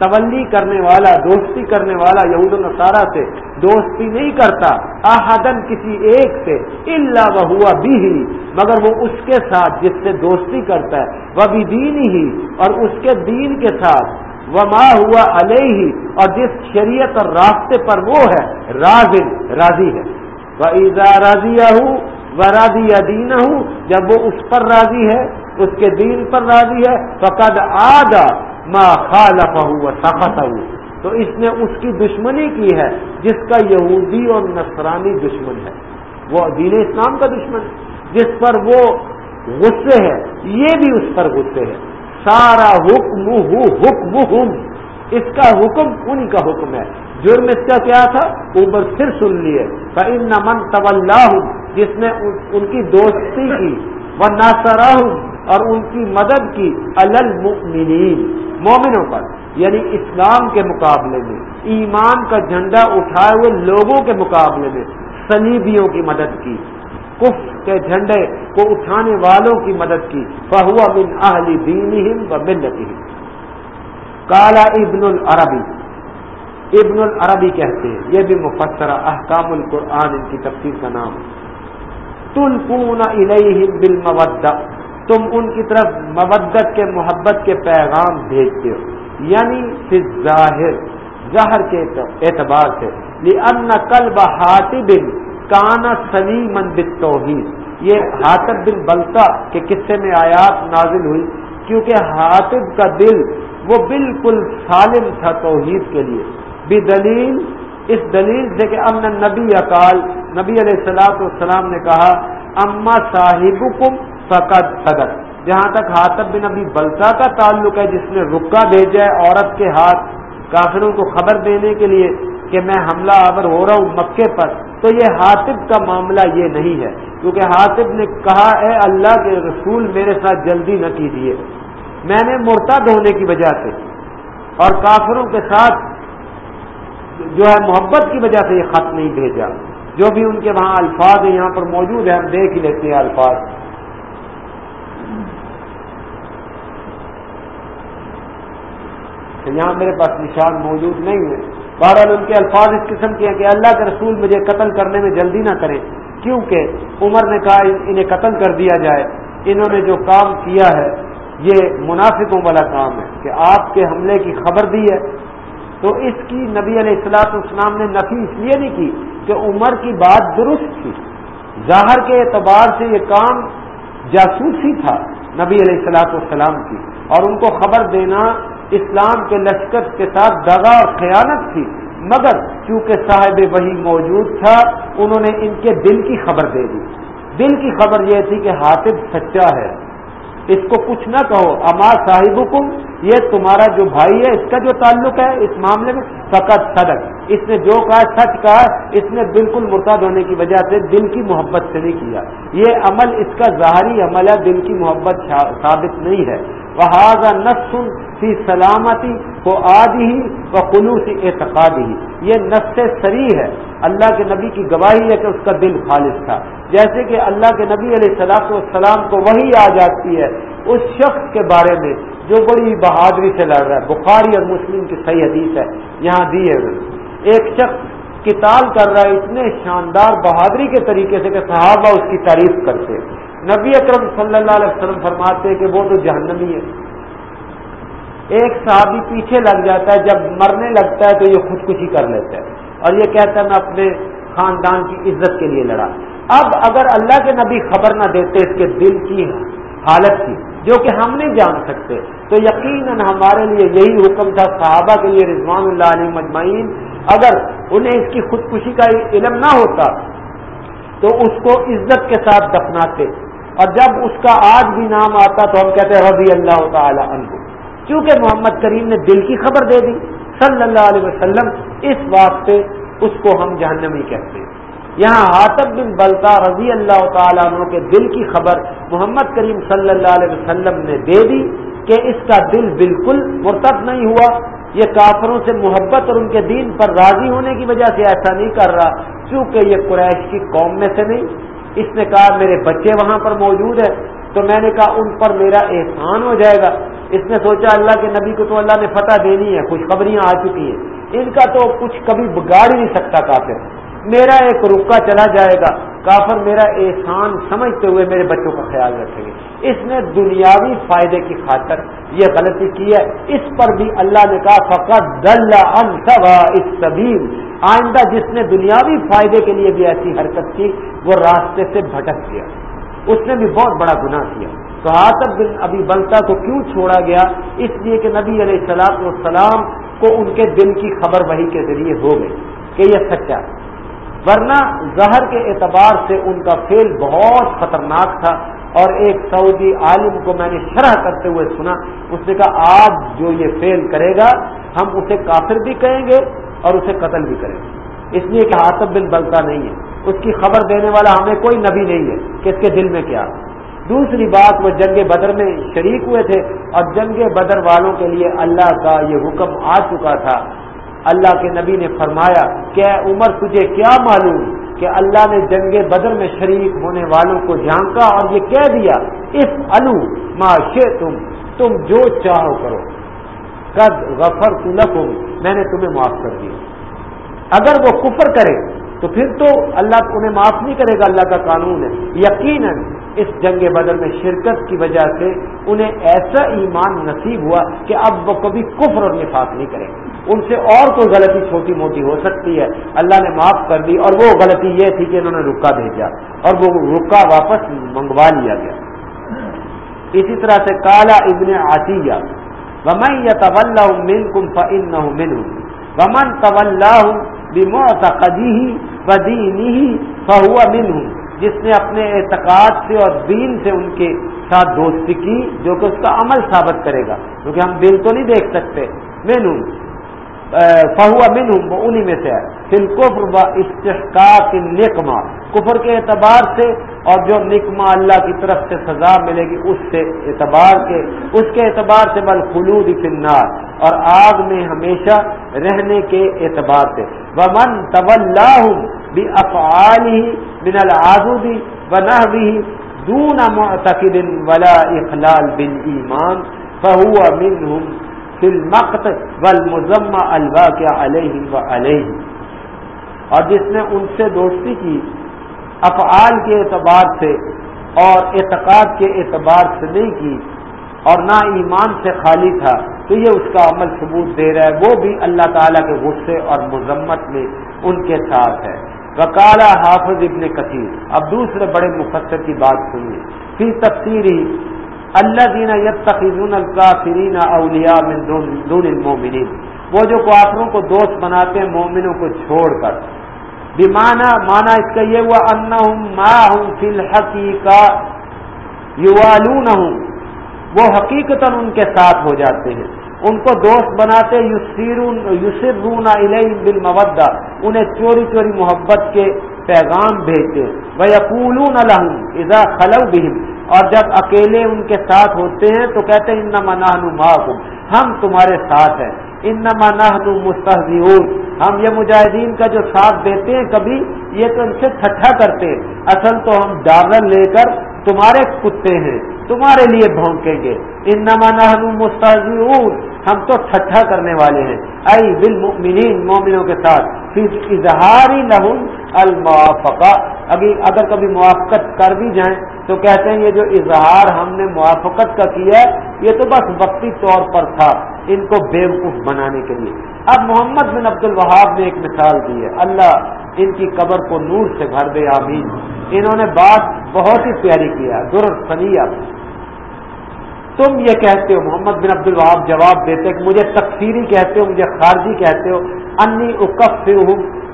تولی کرنے والا، دوستی کرنے والا یہود النصارہ سے دوستی نہیں کرتا احدن کسی ایک سے اللہ وہ ہوا بھی ہی مگر وہ اس کے ساتھ جس سے دوستی کرتا ہے وہ بھی دین ہی اور اس کے دین کے ساتھ وہ ہوا علیہ ہی اور جس شریعت اور راستے پر وہ ہے، راضن، راضی ہے۔ وہ ایزا راضیہ ہوں وہ راضی دین ہوں جب وہ اس پر راضی ہے، اس کے دین پر راضی ہے، فقد آدھا ما خالف ہوا سخت تو اس نے اس کی دشمنی کی ہے، جس کا یہودی اور نصرانی دشمن ہے۔ وہ دین اسلام کا دشمن ہے، جس پر وہ غصے ہے، یہ بھی اس پر غصے ہے۔ سارا حکم حکم ہم اس کا حکم ان کا حکم ہے۔ جرم اس کا کیا تھا؟ اوپر پھر سن لیے۔ من طول جس نے ان کی دوستی کی۔ وہ ناسرا اور ان کی مدد کی المؤمنین مومنوں پر یعنی اسلام کے مقابلے میں، ایمان کا جھنڈا اٹھائے ہوئے لوگوں کے مقابلے میں سلیبیوں کی مدد کی کف کے جھنڈے کو اٹھانے والوں کی مدد کی، فہو من اہلی دین و ملتی کالا ابن العربی ابن العربی کہتے ہیں، یہ بھی مفسرہ احکام القرآن، ان کی تفسیر کا نام۔ تلقون الیہم بالمودہ۔ تم ان کی طرف مبدت کے محبت کے پیغام بھیجتے ہو۔ یعنی پھر ظاہر ظاہر کے اعتبار سے۔ ان کلب حاطب کانا سلی من توحید یہ حاطب بن بلتا کے قصے میں آیات نازل ہوئی۔ کیونکہ حاطب کا دل، وہ بالکل سالم تھا توحید کے لیے۔ بھی دلیل اس دلیل سے کہ امن نبی اکال نبی علیہ السلاط والسلام نے کہا، اما صاحب کم فقط صدر جہاں تک حاطب بن ابھی بلتا کا تعلق ہے، جس نے رکا بھیجا ہے عورت کے ہاتھ کافروں کو خبر دینے کے لیے کہ میں حملہ آور ہو رہا ہوں مکے پر، تو یہ حاطب کا معاملہ یہ نہیں ہے۔ کیونکہ حاطب نے کہا، اے اللہ کے رسول، میرے ساتھ جلدی نہ کیجیے۔ میں نے مرتد ہونے کی وجہ سے اور کافروں کے ساتھ جو ہے محبت کی وجہ سے یہ خط نہیں بھیجا۔ جو بھی ان کے وہاں الفاظ ہیں، یہاں پر موجود ہیں، ہم دیکھ ہی لیتے ہیں الفاظ۔ یہاں میرے پاس نشان موجود نہیں ہے۔ بہرحال ان کے الفاظ اس قسم کے ہیں کہ اللہ کے رسول مجھے قتل کرنے میں جلدی نہ کریں، کیونکہ عمر نے کہا انہیں قتل کر دیا جائے۔ انہوں نے جو کام کیا ہے، یہ منافقوں والا کام ہے کہ آپ کے حملے کی خبر دی ہے۔ تو اس کی نبی علیہ السلاط اسلام نے نفی اس لیے نہیں کی کہ عمر کی بات درست تھی۔ ظاہر کے اعتبار سے یہ کام جاسوسی تھا نبی علیہ السلاط والسلام کی۔ اور ان کو خبر دینا اسلام کے لشکر کے ساتھ دغا اور خیانت تھی، مگر چونکہ صاحب وہی موجود تھا، انہوں نے ان کے دل کی خبر دے دی۔ دل کی خبر یہ تھی کہ حافظ سچا ہے۔ اس کو کچھ نہ کہو، اما صاحب حکم یہ تمہارا جو بھائی ہے، اس کا جو تعلق ہے اس معاملے میں؟ فقط صدق۔ اس نے جو کہا، سچ کہا، اس نے بالکل مرتاد ہونے کی وجہ سے دل کی محبت سے نہیں کیا۔ یہ عمل اس کا ظاہری عمل ہے، دل کی محبت ثابت نہیں ہے۔ وہ نسن فی سلامتی کو آدھی و خلوص اعتقاد ہی یہ نس سری ہے۔ اللہ کے نبی کی گواہی ہے کہ اس کا دل خالص تھا۔ جیسے کہ اللہ کے نبی علیہ السلاط والسلام کو وہی آ جاتی ہے اس شخص کے بارے میں جو بڑی بہادری سے لڑ رہا ہے۔ بخاری اور مسلم کی صحیح حدیث ہے۔ یہاں دی ہے۔ ایک شخص کتال کر رہا ہے، اتنے شاندار بہادری کے طریقے سے کہ صحابہ اس کی تعریف کرتے نبی اکرم صلی اللہ علیہ وسلم فرماتے کہ وہ تو جہنمی ہے۔ ایک صحابی پیچھے لگ جاتا ہے، جب مرنے لگتا ہے تو یہ خودکشی کر لیتا ہے۔ اور یہ کہتا ہے، میں اپنے خاندان کی عزت کے لیے لڑا۔ اب اگر اللہ کے نبی خبر نہ دیتے اس کے دل کی حالت کی، جو کہ ہم نہیں جان سکتے، تو یقیناً ہمارے لیے یہی حکم تھا، صحابہ کے لیے رضوان اللہ علیہ مجمعین۔ اگر انہیں اس کی خودکشی کا علم نہ ہوتا تو اس کو عزت کے ساتھ دفناتے۔ اور جب اس کا آج بھی نام آتا تو ہم کہتے ہیں رضی اللہ تعالی عنہ۔ کیونکہ محمد کریم نے دل کی خبر دے دی۔ صلی اللہ علیہ وسلم اس واسطے اس کو ہم جہنمی کہتے ہیں۔ یہاں حاطب بن بلتا رضی اللہ تعالیٰ عنہ کے دل کی خبر محمد کریم صلی اللہ علیہ وسلم نے دے دی کہ اس کا دل بالکل مرتب نہیں ہوا۔ یہ کافروں سے محبت اور ان کے دین پر راضی ہونے کی وجہ سے ایسا نہیں کر رہا، کیونکہ یہ قریش کی قوم میں سے نہیں۔ اس نے کہا میرے بچے وہاں پر موجود ہیں۔ تو میں نے کہا ان پر میرا احسان ہو جائے گا۔ اس نے سوچا اللہ کے نبی کو تو اللہ نے فتح دینی ہے، خوشخبریاں آ چکی ہیں۔ ان کا تو کچھ کبھی بگاڑ ہی نہیں سکتا کافر۔ میرا ایک رکا چلا جائے گا۔ کافر میرا احسان سمجھتے ہوئے میرے بچوں کا خیال رکھیں گے اس نے دنیاوی فائدے کی خاطر یہ غلطی کی ہے۔ اس پر بھی اللہ نے کہا فقط اس سبیل آئندہ جس نے دنیاوی فائدے کے لیے بھی ایسی حرکت کی، وہ راستے سے بھٹک گیا۔ اس نے بھی بہت بڑا گناہ کیا۔ تو آتب بن ابھی بنتا کو کیوں چھوڑا گیا؟ اس لیے کہ نبی علیہ السلاط والسلام کو ان کے دل کی خبر وہی کے ذریعے ہو گئی کہ یہ سچا ورنہ زہر کے اعتبار سے ان کا فیل بہت خطرناک تھا۔ اور ایک سعودی عالم کو میں نے شرح کرتے ہوئے سنا، اس نے کہا، آج جو یہ فیل کرے گا، ہم اسے کافر بھی کہیں گے اور اسے قتل بھی کریں گے۔ اس لیے کہ آتب بن بلتا نہیں ہے۔ اس کی خبر دینے والا ہمیں کوئی نبی نہیں ہے کہ اس کے دل میں کیا۔ دوسری بات، وہ جنگ بدر میں شریک ہوئے تھے اور جنگ بدر والوں کے لیے اللہ کا یہ حکم آ چکا تھا۔ اللہ کے نبی نے فرمایا، کہ عمر، تجھے کیا معلوم؟ کہ اللہ نے جنگ بدر میں شریک ہونے والوں کو جھانکا اور یہ کہہ دیا، اس الو معاشے تم تم جو چاہو کرو۔ قد غفر تلکم میں نے تمہیں معاف کر دیا۔ اگر وہ کفر کرے تو پھر تو اللہ انہیں معاف نہیں کرے گا، اللہ کا قانون ہے۔ یقیناً اس جنگ بدر میں شرکت کی وجہ سے انہیں ایسا ایمان نصیب ہوا کہ اب وہ کبھی کفر اور نفاق نہیں کریں۔ گے ان سے اور کوئی غلطی چھوٹی موٹی ہو سکتی ہے۔ اللہ نے معاف کر دی اور وہ غلطی یہ تھی کہ انہوں نے رکا بھیجا اور وہ رکا واپس منگوا لیا گیا۔ اسی طرح سے کالا ابن عطیہ، ومن یا طول من کم ومن طول بمعتقدی و دینی فہو ہوں جس نے اپنے اعتقاد سے اور دین سے ان کے ساتھ دوستی کی، جو کہ اس کا عمل ثابت کرے گا۔ کیونکہ ہم دل تو نہیں دیکھ سکتے۔ میں فہو امن وہ انہیں میں سے ہے۔ فل کفر و استحقاق نکما کفر کے اعتبار سے اور جو نکما اللہ کی طرف سے سزا ملے گی، اس سے اعتبار کے، اس کے اعتبار سے بل خلود فنار اور آگ میں ہمیشہ رہنے کے اعتبار سے۔ وہ من طول بھی افعال ہی بن العدودی و بھی دون معتقد ولا اخلال بن ایمان فہو امن ہوں فل مقت ول علیہ و علیہ اور جس نے ان سے دوستی کی افعال کے اعتبار سے اور اعتقاد کے اعتبار سے نہیں کی اور نہ ایمان سے خالی تھا، تو یہ اس کا عمل ثبوت دے رہا ہے۔ وہ بھی اللہ تعالیٰ کے غصے اور مذمت میں ان کے ساتھ ہے۔ وکالا حافظ ابن کثیر۔ اب دوسرے بڑے مفسر کی بات سنیے۔ پھر تفصیل ہی اللہ دینا یب تقیزون القافرین اولیا من دون المومنین وہ جو کافروں کو دوست بناتے ہیں، مومنوں کو چھوڑ کر. بیمانا مانا اس کا یہ ہوا ان ما ہوں فی الحقیقہ یوالون ہوں وہ حقیقت ان کے ساتھ ہو جاتے ہیں. ان کو دوست بناتے یوسر رونا بل مودہ انہیں چوری چوری محبت کے پیغام بھیجتے وہ یقول اذا خلو بہم اور جب اکیلے ان کے ساتھ ہوتے ہیں تو کہتے ہیں انما نحن معکم ہم تمہارے ساتھ ہیں۔ انما نحن ہم یہ مجاہدین کا جو ساتھ دیتے ہیں کبھی، یہ تو ان سے ٹھٹھا کرتے ہیں۔ اصل تو ہم ڈالر لے کر تمہارے کتے ہیں، تمہارے لیے بھونکیں گے۔ انما نحن ہم تو ٹھٹھا کرنے والے ہیں۔ ائی بالمؤمنین، مومنوں کے ساتھ۔ پھر اظہاری لہم الموافقہ۔ ابھی اگر کبھی موافقت کر بھی جائیں تو کہتے ہیں یہ جو اظہار ہم نے موافقت کا کیا ہے، یہ تو بس وقتی طور پر تھا ان کو بیوقوف بنانے کے لیے۔ اب محمد بن عبد الوہاب نے ایک مثال دی ہے۔ اللہ ان کی قبر کو نور سے بھر دے، آمین۔ انہوں نے بات بہت ہی پیاری کیا در سنیا تم یہ کہتے ہو، محمد بن عبد الوہاب جواب دیتے کہ مجھے تقسیری کہتے ہو، مجھے خارجی کہتے ہو، انی اکف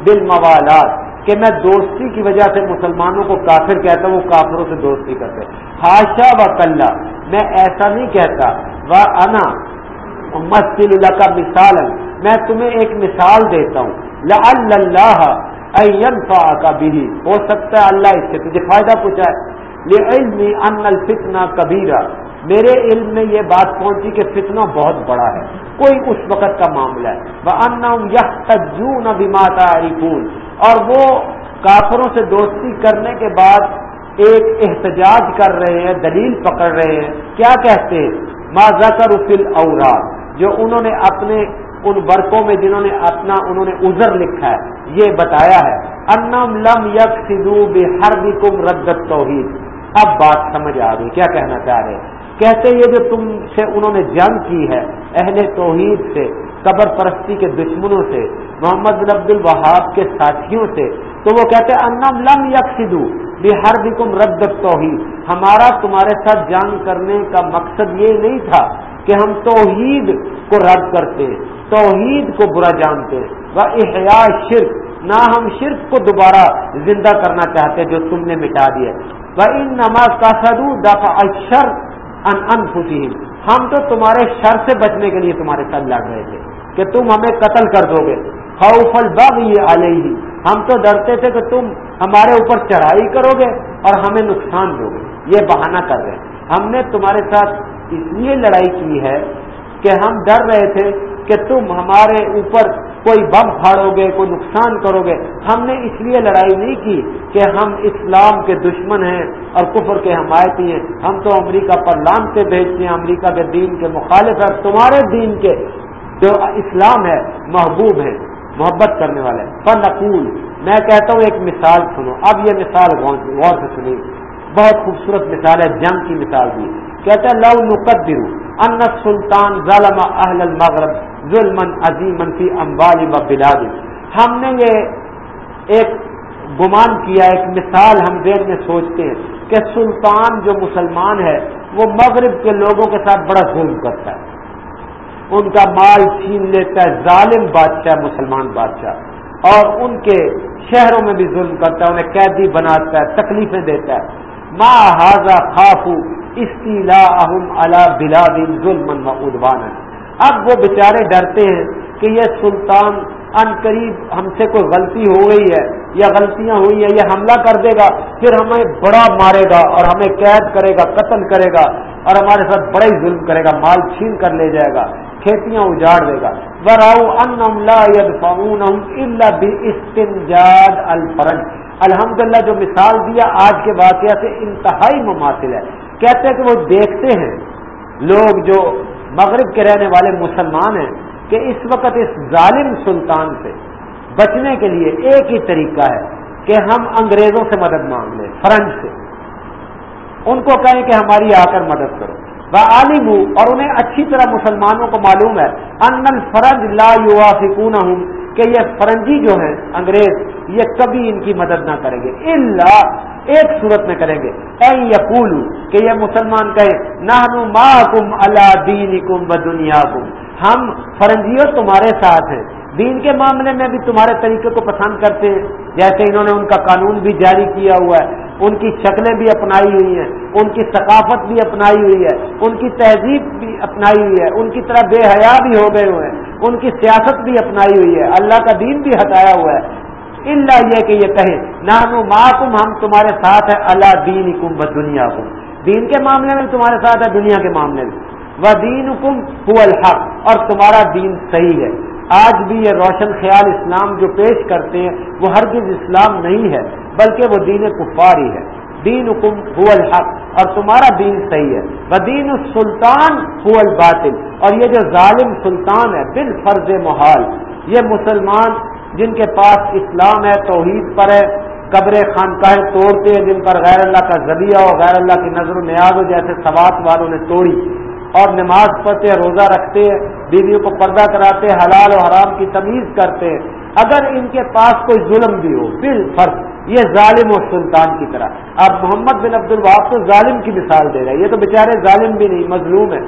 بل موالات کہ میں دوستی کی وجہ سے مسلمانوں کو کافر کہتا ہوں، وہ کافروں سے دوستی کرتے ہاشا و کلّا، میں ایسا نہیں کہتا وہ انا مسل اللہ کا مثال میں تمہیں ایک مثال دیتا ہوں۔ اللہ کا بھی ہو سکتا ہے اللہ اس سے تجھے فائدہ پہنچائے۔ علم ان الفتنا کبیرہ میرے علم میں یہ بات پہنچی کہ فتنہ بہت بڑا ہے۔ کوئی اس وقت کا معاملہ ہے۔ وہ ان یہ تجون ابھی اور وہ کافروں سے دوستی کرنے کے بعد ایک احتجاج کر رہے ہیں، دلیل پکڑ رہے ہیں۔ کیا کہتے ہیں؟ ما ذکر فل اوراد جو انہوں نے اپنے ان برقوں میں جنہوں نے اپنا انہوں نے ازر لکھا ہے، یہ بتایا ہے۔ انم لم یک سدو بے ہر بھی تم ردت توحید اب بات سمجھ آ گئی۔ کیا کہنا چاہ رہے کہتے یہ جو تم سے انہوں نے جنگ کی ہے، اہل توحید سے، قبر پرستی کے دشمنوں سے، محمد بن عبد الوہاب کے ساتھیوں سے، تو وہ کہتے انم لم یکسدو بہر بکم رد توحید ہمارا تمہارے ساتھ جنگ کرنے کا مقصد یہ نہیں تھا کہ ہم توحید کو رد کرتے، توحید کو برا جانتے۔ وہ احیا شرک، نہ ہم شرک کو دوبارہ زندہ کرنا چاہتے جو تم نے مٹا دیا۔ وہ ان نماز کا سدو دفاع اشر ان انفسیم ہم تو تمہارے شر سے بچنے کے لیے تمہارے ساتھ لڑ رہے تھے کہ تم ہمیں قتل کر دو گے۔ خوف البغ یہ علیہ ہم تو ڈرتے تھے کہ تم ہمارے اوپر چڑھائی کرو گے اور ہمیں نقصان دو گے۔ یہ بہانہ کر رہے ہم نے تمہارے ساتھ اس لیے لڑائی کی ہے کہ ہم ڈر رہے تھے کہ تم ہمارے اوپر کوئی بم پھاڑو گے کوئی نقصان کرو گے ہم نے اس لیے لڑائی نہیں کی کہ ہم اسلام کے دشمن ہیں اور کفر کے حمایتی ہیں۔ ہم تو امریکہ پر لانتے بھیجتے ہیں، امریکہ کے دین کے مخالف ہیں تمہارے دین کے جو اسلام ہے، محبوب ہے محبت کرنے والے فن اقول میں کہتا ہوں ایک مثال سنو۔ اب یہ مثال غور سے سنی بہت خوبصورت مثال ہے، جنگ کی مثال دی کہتا ہے لو نقدر ان سلطان ظالم اہل المغرب۔ ظلم عظیم فی امبال و بلاد. ہم نے یہ ایک گمان کیا، ایک مثال ہم دیر میں سوچتے ہیں کہ سلطان جو مسلمان ہے، وہ مغرب کے لوگوں کے ساتھ بڑا ظلم کرتا ہے۔ ان کا مال چھین لیتا ہے، ظالم بادشاہ، مسلمان بادشاہ۔ اور ان کے شہروں میں بھی ظلم کرتا ہے، انہیں قیدی بناتا ہے، تکلیفیں دیتا ہے۔ ما حاضا خافو استیلا اہم اللہ بلا دن ظلم ادوان اب وہ بیچارے ڈرتے ہیں کہ یہ سلطان ان قریب ہم سے کوئی غلطی ہو گئی ہے، یا غلطیاں ہوئی ہیں یہ حملہ کر دے گا، پھر ہمیں بڑا مارے گا اور ہمیں قید کرے گا، قتل کرے گا اور ہمارے ساتھ بڑا ہی ظلم کرے گا، مال چھین کر لے جائے گا، کھیتیاں اجاڑ دے گا۔ براؤ استنجاد الفرن الحمد للہ جو مثال دیا آج کے واقعہ سے انتہائی مماثل ہے۔ کہتے ہیں کہ وہ دیکھتے ہیں لوگ جو مغرب کے رہنے والے مسلمان ہیں کہ اس وقت اس ظالم سلطان سے بچنے کے لیے ایک ہی طریقہ ہے کہ ہم انگریزوں سے مدد مانگ لیں فرنٹ سے۔ ان کو کہیں کہ ہماری آ کر مدد کرو۔ وہ عالم ہوں اور انہیں اچھی طرح مسلمانوں کو معلوم ہے ان فرنج لا یوا فکون ہوں کہ یہ فرنجی جو ہیں، انگریز، یہ کبھی ان کی مدد نہ کریں گے۔ اللہ ایک صورت میں کریں گے۔ اے یقول کہ یہ مسلمان کہے نہ کم اللہ دین کم ب دنیا کم ہم فرنجیوں تمہارے ساتھ ہیں۔ دین کے معاملے میں بھی تمہارے طریقے کو پسند کرتے ہیں۔ جیسے انہوں نے ان کا قانون بھی جاری کیا ہوا ہے۔ ان کی شکلیں بھی اپنائی ہوئی ہیں۔ ان کی ثقافت بھی اپنائی ہوئی ہے۔ ان کی تہذیب بھی اپنائی ہوئی ہے۔ ان کی طرح بے حیا بھی ہو گئے ہوئے ہیں۔ ان کی سیاست بھی اپنائی ہوئی ہے۔ اللہ کا دین بھی ہٹایا ہوا ہے۔ اللہ یہ کہ یہ کہیں نانو معکم، ہم تمہارے ساتھ ہے اللہ دین کم ب دنیا کو دین کے معاملے میں تمہارے ساتھ ہے دنیا کے معاملے میں۔ وہ دین حکم الحق، اور تمہارا دین صحیح ہے۔ آج بھی یہ روشن خیال اسلام جو پیش کرتے ہیں، وہ ہرگز اسلام نہیں ہے، بلکہ وہ دین کفار ہی ہے۔ دین حکم ہو الحق، اور تمہارا دین صحیح ہے۔ وہ دین السلطان ہو الباطل، اور یہ جو ظالم سلطان ہے بال فرض محال، یہ مسلمان جن کے پاس اسلام ہے، توحید پر ہے، قبر خانقاہیں توڑتے ہیں، جن پر غیر اللہ کا ذبیہ ہو غیر اللہ کی نظر و نیاز ہو، جیسے سوات والوں نے توڑی۔ اور نماز پڑھتے روزہ رکھتے بیویوں کو پردہ کراتے حلال و حرام کی تمیز کرتے اگر ان کے پاس کوئی ظلم بھی ہو، بال فرق یہ ظالم و سلطان کی طرح۔ اب محمد بن عبد الواب تو ظالم کی مثال دے رہے یہ تو بےچارے ظالم بھی نہیں، مظلوم ہے۔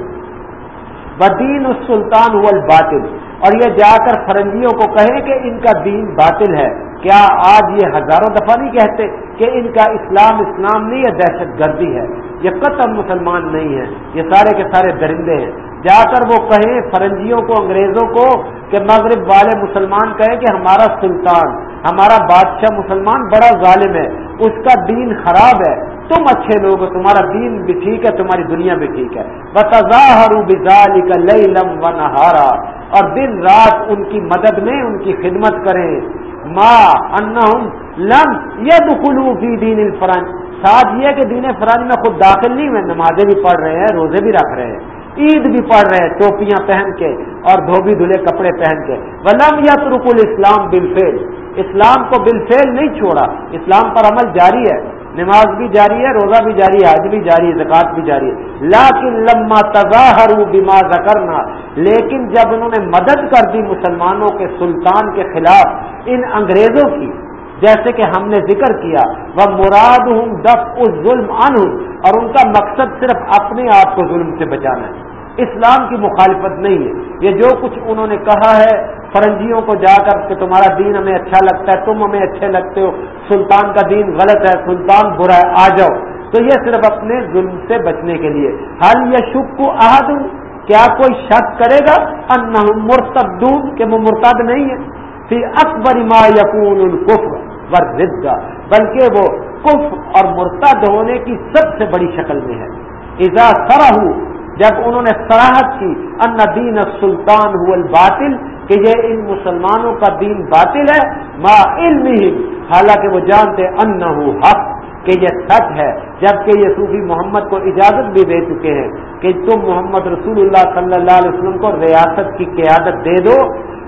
بدین السلطان ہو الباطل۔ اور یہ جا کر فرنگیوں کو کہیں کہ ان کا دین باطل ہے۔ کیا آج یہ ہزاروں دفعہ نہیں کہتے کہ ان کا اسلام اسلام نہیں ہے، دہشت گردی ہے؟ یہ قطب مسلمان نہیں ہے۔ یہ سارے کے سارے درندے ہیں۔ جا کر وہ کہیں فرنجیوں کو، انگریزوں کو کہ مغرب والے مسلمان کہیں کہ ہمارا سلطان، ہمارا بادشاہ مسلمان بڑا ظالم ہے، اس کا دین خراب ہے۔ تم اچھے لوگ ہو، تمہارا دین بھی ٹھیک ہے، تمہاری دنیا بھی ٹھیک ہے۔ بتاظاہر بزال کا لئی لم و نہارا اور دن رات ان کی مدد میں ان کی خدمت کریں۔ ماں ان لم یہ دخلو فی دین الفرنج ساتھ یہ کہ دین فرنج میں خود داخل نہیں ہوئے، نمازیں بھی پڑھ رہے ہیں، روزے بھی رکھ رہے ہیں۔ عید بھی پڑھ رہے ہیں، ٹوپیاں پہن کے اور دھوبی دھلے کپڑے پہن کے۔ ولم یا ترک الاسلام بالفیل اسلام کو بالفیل نہیں چھوڑا۔ اسلام پر عمل جاری ہے۔ نماز بھی جاری ہے، روزہ بھی جاری ہے، حج بھی جاری ہے، زکوٰۃ بھی جاری ہے۔ لاکن لما تظاہر بیما کرنا لیکن جب انہوں نے مدد کر دی مسلمانوں کے سلطان کے خلاف ان انگریزوں کی، جیسے کہ ہم نے ذکر کیا وہ مراد ہوں دف اس ظلم ان اور ان کا مقصد صرف اپنے آپ کو ظلم سے بچانا ہے۔ اسلام کی مخالفت نہیں ہے۔ یہ جو کچھ انہوں نے کہا ہے، فرنجیوں کو جا کر کہ تمہارا دین ہمیں اچھا لگتا ہے، تم ہمیں اچھے لگتے ہو، سلطان کا دین غلط ہے، سلطان برا ہے، آ جاؤ۔ تو یہ صرف اپنے ظلم سے بچنے کے لیے۔ حال یہ شک کو آہد کیا کوئی شک کرے گا؟ ان کہ وہ مرتد نہیں ہے پھر اکبر ما یقون القف ورزا بلکہ وہ کف اور مرتد ہونے کی سب سے بڑی شکل میں ہے۔ ایزا سرح جب انہوں نے سراہد کی، ان دین سلطان الباطل، کہ یہ ان مسلمانوں کا دین باطل ہے، ما علم ہی حالانکہ وہ جانتے ان حق، کہ یہ سچ ہے، جبکہ یہ صوفی محمد کو اجازت بھی دے چکے ہیں کہ تم محمد رسول اللہ صلی اللہ علیہ وسلم کو ریاست کی قیادت دے دو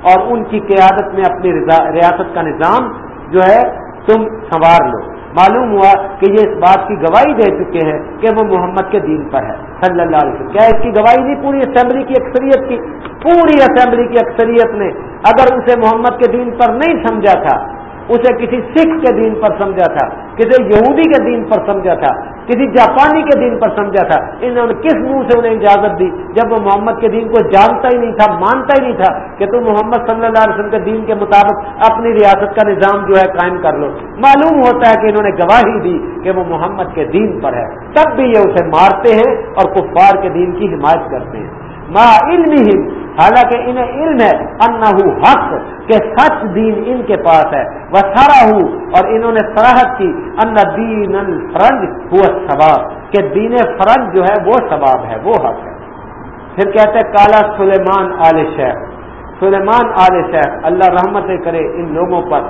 اور ان کی قیادت میں اپنی ریاست کا نظام جو ہے، تم سنوار لو۔ معلوم ہوا کہ یہ اس بات کی گواہی دے چکے ہیں کہ وہ محمد کے دین پر ہے۔ صلی اللہ علیہ وسلم۔ کیا اس کی گواہی نہیں پوری اسمبلی کی اکثریت کی؟ پوری اسمبلی کی اکثریت نے۔ اگر اسے محمد کے دین پر نہیں سمجھا تھا اسے کسی سکھ کے دین پر سمجھا تھا، کسی یہودی کے دین پر سمجھا تھا، کسی جاپانی کے دین پر سمجھا تھا۔ انہوں نے کس منہ سے انہیں اجازت دی؟ جب وہ محمد کے دین کو جانتا ہی نہیں تھا، مانتا ہی نہیں تھا کہ تم محمد صلی اللہ علیہ وسلم کے دین کے مطابق اپنی ریاست کا نظام جو ہے قائم کر لو۔ معلوم ہوتا ہے کہ انہوں نے گواہی دی کہ وہ محمد کے دین پر ہے۔ تب بھی یہ اسے مارتے ہیں اور کفار کے دین کی حمایت کرتے ہیں۔ ما علم حالانکہ انہیں علم ہے انہ حق، کہ سچ دین ان کے پاس ہے وہ سارا اور انہوں نے سراہد کی، ان دین الفرنج ہوا ثواب کہ دین فرنج جو ہے وہ ثواب ہے، وہ حق ہے۔ پھر کہتے کالا سلیمان آل شیخ۔ سلیمان آل شیخ، اللہ رحمت کرے ان لوگوں پر۔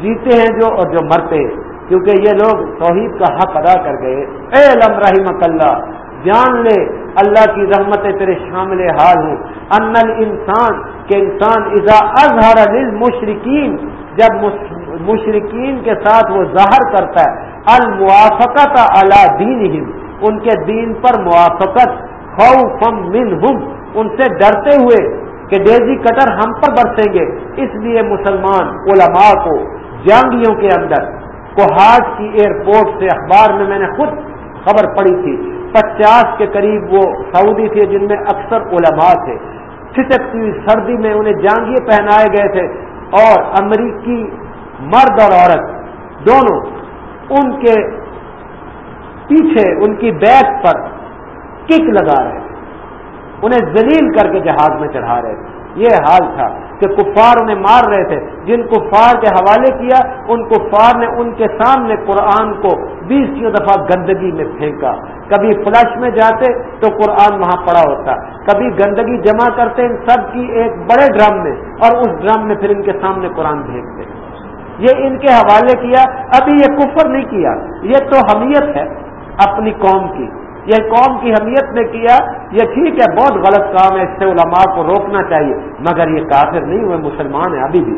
جیتے ہیں جو اور جو مرتے، کیونکہ یہ لوگ توحید کا حق ادا کر گئے۔ اے لم رحمک اللہ جان لے، اللہ کی رحمت تیرے شامل حال ہوں ان انسان کے انسان اذا اظہر للمشرکین، جب مشرقین کے ساتھ وہ ظاہر کرتا ہے، الموافقت علی دینہم، ان کے دین پر موافقت، خوفا منہم۔ ان سے ڈرتے ہوئے کہ ڈیزی کٹر ہم پر برسیں گے۔ اس لیے مسلمان علماء کو جانگیوں کے اندر، کوہاٹ کی ایئرپورٹ سے اخبار میں میں نے خود خبر پڑی تھی۔ پچاس کے قریب وہ سعودی تھے جن میں اکثر علماء تھے۔ چھٹکتی ہوئی سردی میں انہیں جانگیے پہنائے گئے تھے اور امریکی مرد اور عورت دونوں ان کے پیچھے ان کی بیک پر کک لگا رہے تھے۔ انہیں ذلیل کر کے جہاز میں چڑھا رہے تھے۔ یہ حال تھا کہ کفار انہیں مار رہے تھے۔ جن کفار کے حوالے کیا، ان کفار نے ان کے سامنے قرآن کو بیسوں دفعہ گندگی میں پھینکا۔ کبھی فلش میں جاتے تو قرآن وہاں پڑا ہوتا۔ کبھی گندگی جمع کرتے ان سب کی ایک بڑے ڈرم میں، اور اس ڈرم میں پھر ان کے سامنے قرآن پھینکتے یہ ان کے حوالے کیا۔ ابھی یہ کفر نہیں کیا، یہ تو حمیت ہے اپنی قوم کی۔ یہ قوم کی حمیت نے کیا، یہ ٹھیک ہے، بہت غلط کام ہے، اس سے علماء کو روکنا چاہیے، مگر یہ کافر نہیں ہوئے مسلمان ہیں، ابھی بھی۔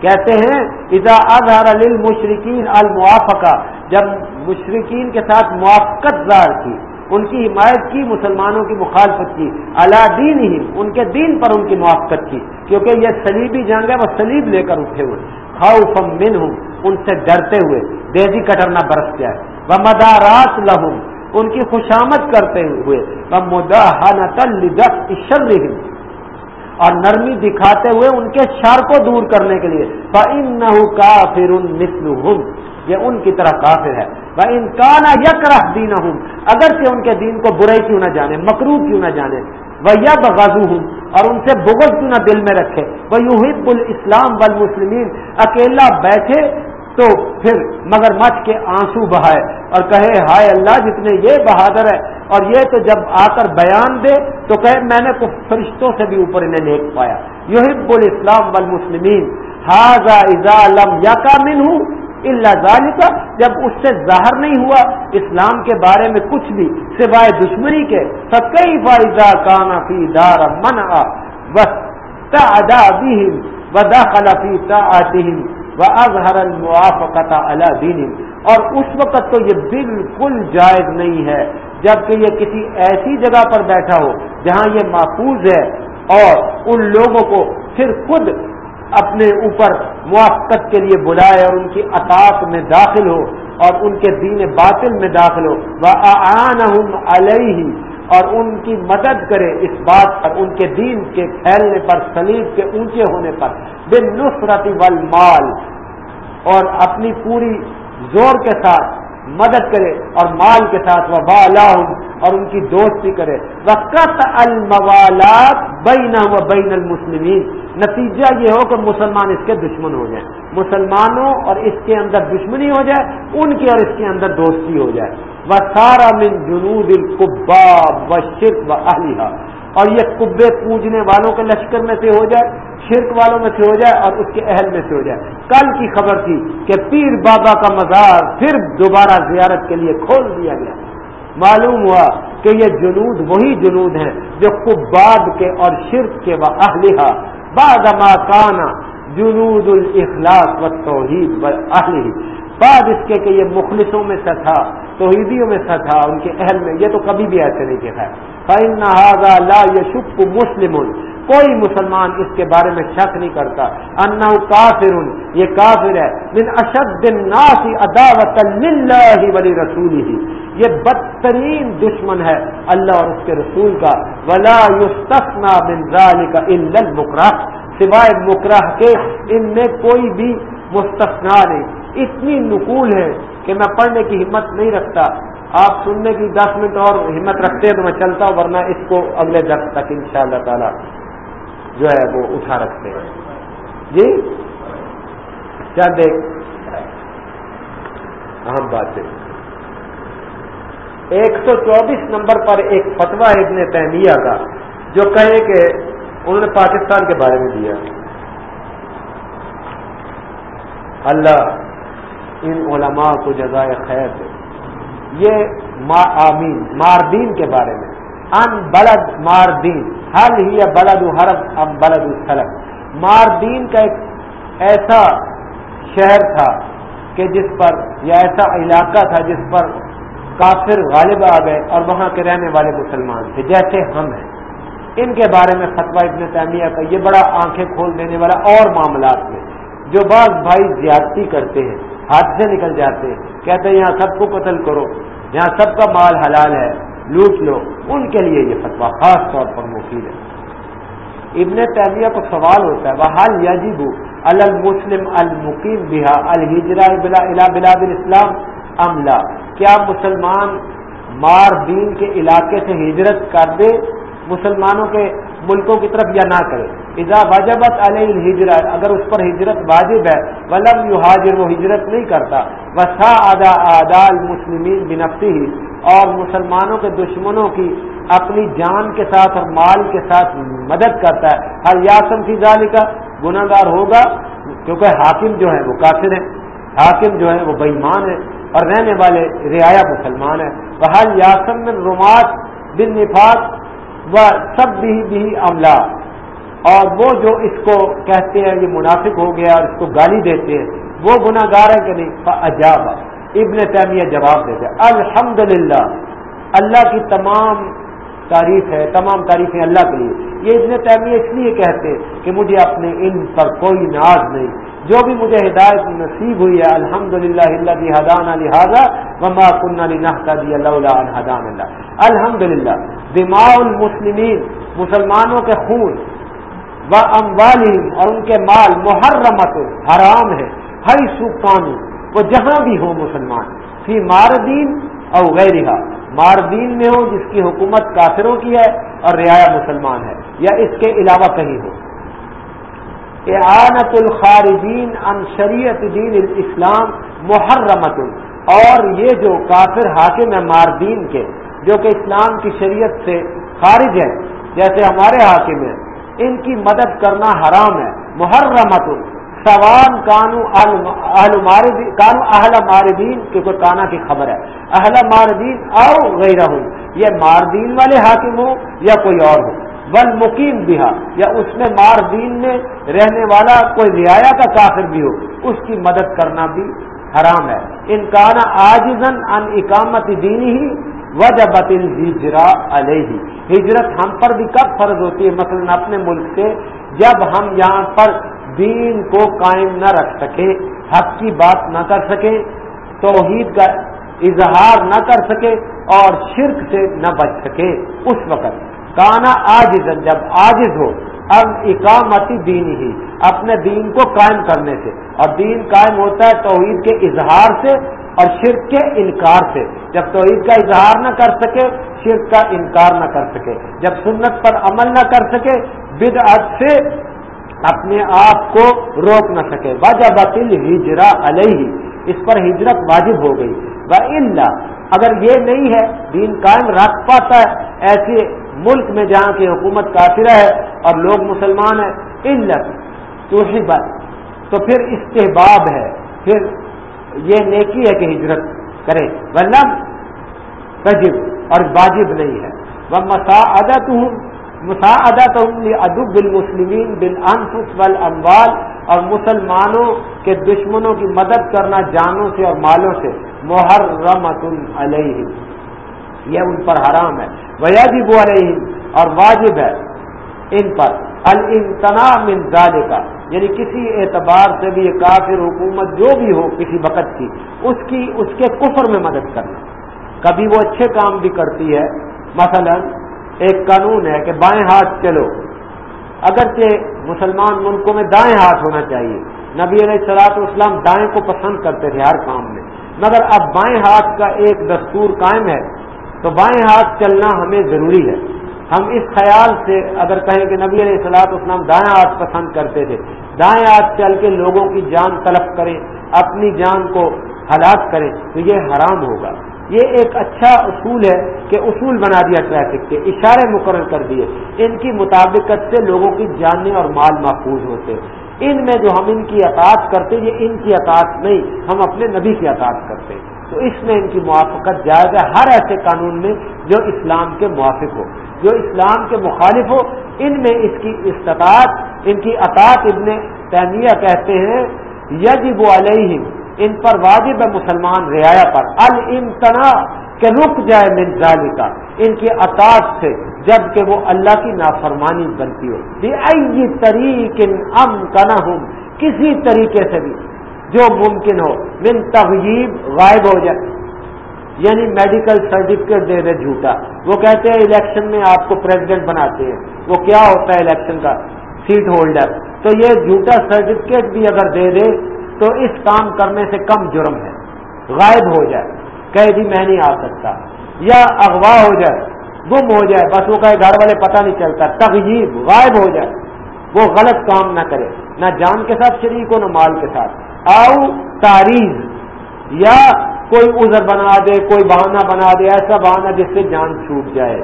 کہتے ہیں، اذا اظہر للمشرکین الموافقہ جب مشرقین کے ساتھ موافقت ظاہر کی، ان کی حمایت کی، مسلمانوں کی مخالفت کی اللہ دین ہی ان کے دین پر ان کی موافقت کی، کیونکہ یہ سلیبی جنگ ہے، وہ سلیب لے کر اٹھے ہوئے۔ خاؤ فم من ہوں ان سے ڈرتے ہوئے دیزی کٹرنا برس گیا ہے وہ مدارات لہوں ان کی خوشامد کرتے ہوئے۔ اور نرمی دکھاتے ہوئے ان کے شر کو دور کرنے کے لیے۔ کافر یہ ان کی طرح کافر ہے۔ وہ ان کا یک رہ دین ہوں اگرچہ ان کے دین کو برائی کیوں نہ جانے مکرو کیوں نہ جانے۔ وہ یا بغازو ہوں اور ان سے بغض کیوں نہ دل میں رکھے۔ وہ یو ہب الاسلام والمسلمین اکیلا بیٹھے تو پھر مگر مچ کے آنسو بہائے۔ اور کہے، ہائے اللہ، جتنے یہ بہادر ہے اور یہ تو جب آ کر بیان دے تو کہے، میں نے کچھ فرشتوں سے بھی اوپر انہیں نیک پایا. یوہب الاسلام والمسلمین. حاضا ازا لم یا کامن ہوں اللہ کا جب اس سے ظاہر نہیں ہوا اسلام کے بارے میں کچھ بھی سوائے دشمنی کے سکئی فائدہ کانا فی دار من بس تا بھی ودا خلفی تا اظہر الموافقت اللہ دین اور اس وقت تو یہ بالکل جائز نہیں ہے جبکہ یہ کسی ایسی جگہ پر بیٹھا ہو جہاں یہ محفوظ ہے اور ان لوگوں کو پھر خود اپنے اوپر موافقت کے لیے بلائے اور ان کی اطاط میں داخل ہو اور ان کے دین باطل میں داخل ہو۔ وہ آن علیہ اور ان کی مدد کرے اس بات پر، ان کے دین کے پھیلنے پر سلیب کے اونچے ہونے پر۔ بن نصرت والمال۔ اور اپنی پوری زور کے ساتھ مدد کرے اور مال کے ساتھ وہ اور ان کی دوستی کرے۔ وقت الموالات بین و بین المسلمین نتیجہ یہ ہو کہ مسلمان اس کے دشمن ہو جائیں۔ مسلمانوں اور اس کے اندر دشمنی ہو جائے، ان کی اور اس کے اندر دوستی ہو جائے۔ وہ سارا من جنوب القبا و شرک و اہلیہ اور یہ کبے پوجنے والوں کے لشکر میں سے ہو جائے، شرک والوں میں سے ہو جائے اور اس کے اہل میں سے ہو جائے۔ کل کی خبر تھی کہ پیر بابا کا مزار پھر دوبارہ زیارت کے لیے کھول دیا گیا۔ معلوم ہوا کہ یہ جنود وہی جنود ہیں جو کباد کے اور شرک کے و اہلیہ بعد ما کانا جنود الاخلاق و توحید و اہل بعد اس کے کہ یہ مخلصوں میں سے تھا۔ توحیدیوں میں سے تھا، ان کے اہل میں، یہ تو کبھی بھی ایسے نہیں کہا ہے۔ نہاگا لا یشک مسلم۔ کوئی مسلمان اس کے بارے میں شک نہیں کرتا۔ ان کافر یہ کافر ہے۔ من اشد الناس عداوت للہ ولی رسول ہی یہ بدترین دشمن ہے اللہ اور اس کے رسول کا۔ ولا یستثنا من ذلك الا المکرہ سوائے مکرہ کے ان میں کوئی بھی مستثنا نہیں۔ اتنی نقول ہے کہ میں پڑھنے کی ہمت نہیں رکھتا۔ آپ سننے کی دس منٹ اور ہمت رکھتے ہیں تو میں چلتا ہوں، ورنہ اس کو اگلے درد تک ان شاء اللہ تعالی جو ہے وہ اٹھا رکھتے ہیں۔ جی؟ چل دیکھ؟ اہم بات ہے۔ ایک سو چوبیس نمبر پر ایک فتوا ابن تیمیہ کا، جو کہے کہ انہوں نے پاکستان کے بارے میں دیا۔ اللہ ان علماء کو جزائے خیر دے۔ یہ آمین، ماردین کے بارے میں۔ ان بلد ماردین حل ہی بلد حرب ام بلد السلم ماردین کا ایک ایسا شہر تھا کہ جس پر، یا ایسا علاقہ تھا جس پر کافر غالب آ گئے اور وہاں کے رہنے والے مسلمان تھے، جیسے ہم ہیں۔ ان کے بارے میں فتوا ابن تعمیہ کا یہ بڑا آنکھیں کھول دینے والا اور معاملات میں، جو بعض بھائی زیادتی کرتے ہیں۔ ہاتھ سے نکل جاتے کہتے ہیں، یہاں سب کو قتل کرو، یہاں سب کا مال حلال ہے، لوٹ لو۔ ان کے لیے یہ فتوا خاص طور پر مفید ہے۔ ابن تیمیہ کو سوال ہوتا ہے وہ حال یجب المسلم المقیم بہا الحجرا بلاد الاسلام عملہ کیا مسلمان مار دین کے علاقے سے ہجرت کر دے مسلمانوں کے ملکوں کی طرف یا نہ کرے۔ اذا وجبت علیہ الحجرت اگر اس پر ہجرت واجب ہے، ولم یو حاضر وہ ہجرت نہیں کرتا۔ وسا ادا ادال مسلمین بنفسی ہی اور مسلمانوں کے دشمنوں کی اپنی جان کے ساتھ اور مال کے ساتھ مدد کرتا ہے۔ ہر یاسم کی ظال کا گناہ گار ہوگا، کیونکہ حاکم جو ہے وہ کافر ہیں۔ حاکم جو ہے وہ بےمان ہے اور رہنے والے رعایا مسلمان ہیں۔ وہ ہر یاسم میں رومات بن نفاذ وہ سب بھی بھی عملہ اور وہ جو اس کو کہتے ہیں یہ منافق ہو گیا اور اس کو گالی دیتے ہیں، وہ گناہ گار ہے کہ نہیں؟ عجاب ابن تیمیہ جواب دیتے الحمد اللہ کی تمام تعریف ہے، تمام تعریفیں اللہ کے لیے۔ یہ ابن تیمیہ اس لیے کہتے کہ مجھے اپنے ان پر کوئی ناز نہیں۔ جو بھی مجھے ہدایت نصیب ہوئی ہے الحمد للہ اللہ حدان لہٰذا وما کن علی اللہ حدان اللہ۔ الحمد للہ دماء المسلمین، مسلمانوں کے خون و اموالیم اور ان کے مال محرمت حرام ہے۔ ہری سو قانون وہ جہاں بھی ہو مسلمان، فی ماردین اور غیرہ ماردین میں ہو جس کی حکومت کافروں کی ہے اور رعایا مسلمان ہے یا اس کے علاوہ کہیں ہو۔ اعانت الخارجین ان شریعت دین الاسلام محرمت اور یہ جو کافر حاکم ہے ماردین کے، جو کہ اسلام کی شریعت سے خارج ہے جیسے ہمارے حاکم ہیں، ان کی مدد کرنا حرام ہے محرمت سوان کانو کانو اہل ماردین کیونکہ کانا کی خبر ہے۔ اہل ماردین او غیر ہوں یہ ماردین والے حاکم ہوں یا کوئی اور ہو۔ ول مقیم بہا، یا اس میں ماردین میں رہنے والا کوئی رعایا کا کافر بھی ہو، اس کی مدد کرنا بھی حرام ہے۔ ان کانا آجزن ان اقامت دینی ہی وجبت الحجرا علیہ۔ ہجرت ہم پر بھی کب فرض ہوتی ہے؟ مثلا اپنے ملک سے جب ہم یہاں پر دین کو قائم نہ رکھ سکیں حق کی بات نہ کر سکیں توحید کا اظہار نہ کر سکے اور شرک سے نہ بچ سکے۔ اس وقت کانا آجز جب آجز ہو اب اقامتی دین ہی، اپنے دین کو قائم کرنے سے۔ اور دین قائم ہوتا ہے توحید کے اظہار سے اور شرک کے انکار سے۔ جب توحید کا اظہار نہ کر سکے، شرک کا انکار نہ کر سکے۔ جب سنت پر عمل نہ کر سکے، بدعت سے اپنے آپ کو روک نہ سکے۔ وجہ بطل ہجرا علیہ، اس پر ہجرت واجب ہو گئی۔ وہ اللہ اگر یہ نہیں ہے، دین قائم رکھ پاتا ہے، ایسے ملک میں جہاں کی حکومت کافرہ ہے اور لوگ مسلمان ہیں علت تو تو پھر استحباب ہے۔ پھر یہ نیکی ہے کہ ہجرت کرے۔ ورنہ تجب، اور واجب نہیں ہے۔ وہ مساعدت ہوں مساعدت ہوں ادب المسلمین بن انفس بل اموال اور مسلمانوں کے دشمنوں کی مدد کرنا جانوں سے اور مالوں سے۔ محرمت علیہ یہ ان پر حرام ہے۔ ویاجب علیہ اور واجب ہے ان پر۔ الامتناع من ذالکہ یعنی کسی اعتبار سے بھی یہ کافر حکومت جو بھی ہو کسی وقت کی، اس کی، اس کے کفر میں مدد کرنا۔ کبھی وہ اچھے کام بھی کرتی ہے۔ مثلا ایک قانون ہے کہ بائیں ہاتھ چلو۔ اگرچہ مسلمان ملکوں میں دائیں ہاتھ ہونا چاہیے، نبی علیہ سلاط اسلام دائیں کو پسند کرتے تھے ہر کام میں۔ مگر اب بائیں ہاتھ کا ایک دستور قائم ہے، تو بائیں ہاتھ چلنا ہمیں ضروری ہے۔ ہم اس خیال سے اگر کہیں کہ نبی علیہ السلاط اسلام دائیں ہاتھ پسند کرتے تھے، دائیں ہاتھ چل کے لوگوں کی جان طلب کریں، اپنی جان کو ہلاک کریں، تو یہ حرام ہوگا۔ یہ ایک اچھا اصول ہے کہ اصول بنا دیا ٹریفک کے، اشارے مقرر کر دیے۔ ان کی مطابقت سے لوگوں کی جانیں اور مال محفوظ ہوتے۔ ان میں جو ہم ان کی اطاعت کرتے یہ ان کی اطاعت نہیں، ہم اپنے نبی کی اطاعت کرتے۔ تو اس میں ان کی موافقت جائز ہے، ہر ایسے قانون میں جو اسلام کے موافق ہو، جو اسلام کے مخالف ہو، ان میں اس کی استطاعت، ان کی اطاعت ابن تیمیہ کہتے ہیں، یجب علیہم ان پر واجب ہے مسلمان رعایا پر۔ المتنا کہ رک جائے من کا ان کی اطاعت سے، جبکہ وہ اللہ کی نافرمانی بنتی ہو۔ طریق ہوں کسی طریقے سے بھی جو ممکن ہو۔ من تغیب غائب ہو جائے۔ یعنی میڈیکل سرٹیفکیٹ دے دے جھوٹا۔ وہ کہتے ہیں، الیکشن میں آپ کو پریزیڈنٹ بناتے ہیں۔ وہ کیا ہوتا ہے الیکشن کا؟ Seat holder. تو یہ جھوٹا سرٹیفکیٹ بھی اگر دے دے تو اس کام کرنے سے کم جرم ہے۔ غائب ہو جائے۔ کہ جی میں نہیں آ سکتا۔ یا اغوا ہو جائے۔ گم ہو جائے۔ بس وہ کہے گھر والے پتہ نہیں چلتا۔ تغیب غائب ہو جائے۔ وہ غلط کام نہ کرے۔ نہ جان کے ساتھ شریک ہو، نہ مال کے ساتھ۔ آؤ تاریخ یا کوئی عذر بنا دے، کوئی بہانہ بنا دے، ایسا بہانہ جس سے جان چھوٹ جائے۔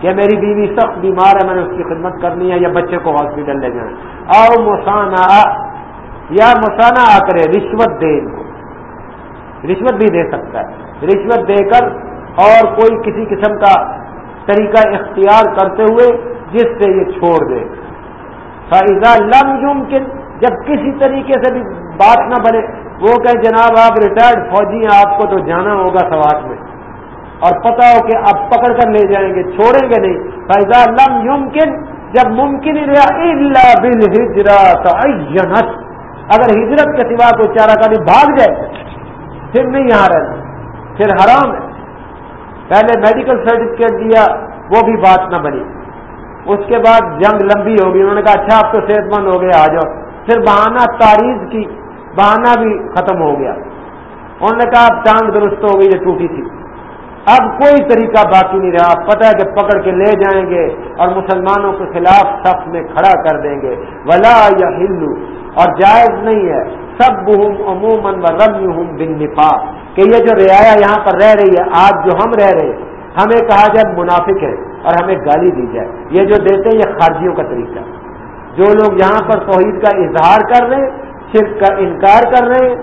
کہ میری بیوی سخت بیمار ہے، میں نے اس کی خدمت کرنی ہے یا بچے کو ہاسپٹل لے جائیں اور مسانہ یا مسانہ آ کرے رشوت دے ان کو۔ رشوت بھی دے سکتا ہے۔ رشوت دے کر اور کوئی کسی قسم کا طریقہ اختیار کرتے ہوئے جس سے یہ چھوڑ دے۔ فائزہ لم یمکن جب کسی طریقے سے بھی بات نہ بنے، وہ کہ جناب، آپ ریٹائرڈ فوجی ہیں، آپ کو تو جانا ہوگا سوات میں۔ اور پتا ہو کہ آپ پکڑ کر لے جائیں گے، چھوڑیں گے نہیں۔ فیضا لم یمکن جب ممکن ہی رہا بل ہجرت اگر ہجرت کے سوا کوئی چارہ کبھی بھاگ جائے، پھر نہیں یہاں رہنا، پھر حرام ہے۔ پہلے میڈیکل سرٹیفکیٹ دیا، وہ بھی بات نہ بنی۔ اس کے بعد جنگ لمبی ہوگی انہوں نے کہا اچھا آپ تو صحت مند ہو گئے، آ جاؤ۔ پھر بہانہ تاریخ کی، بہانہ بھی ختم ہو گیا۔ انہوں نے کہا، اب ٹانگ درست ہو گئی، یہ ٹوٹی تھی۔ اب کوئی طریقہ باقی نہیں رہا۔ پتہ ہے کہ پکڑ کے لے جائیں گے اور مسلمانوں کے خلاف سخت میں کھڑا کر دیں گے۔ ولا یا ہندو اور جائز نہیں ہے۔ سب بہم عموماً رم بن نفا کہ یہ جو رعایا یہاں پر رہ رہی ہے، آج جو ہم رہ رہے ہمیں کہا جائے منافق ہے اور ہمیں گالی دی جائے۔ یہ جو دیتے ہیں، یہ خارجیوں کا طریقہ جو لوگ یہاں پر توحید کا اظہار کر رہے شرک کا انکار کر رہے ہیں،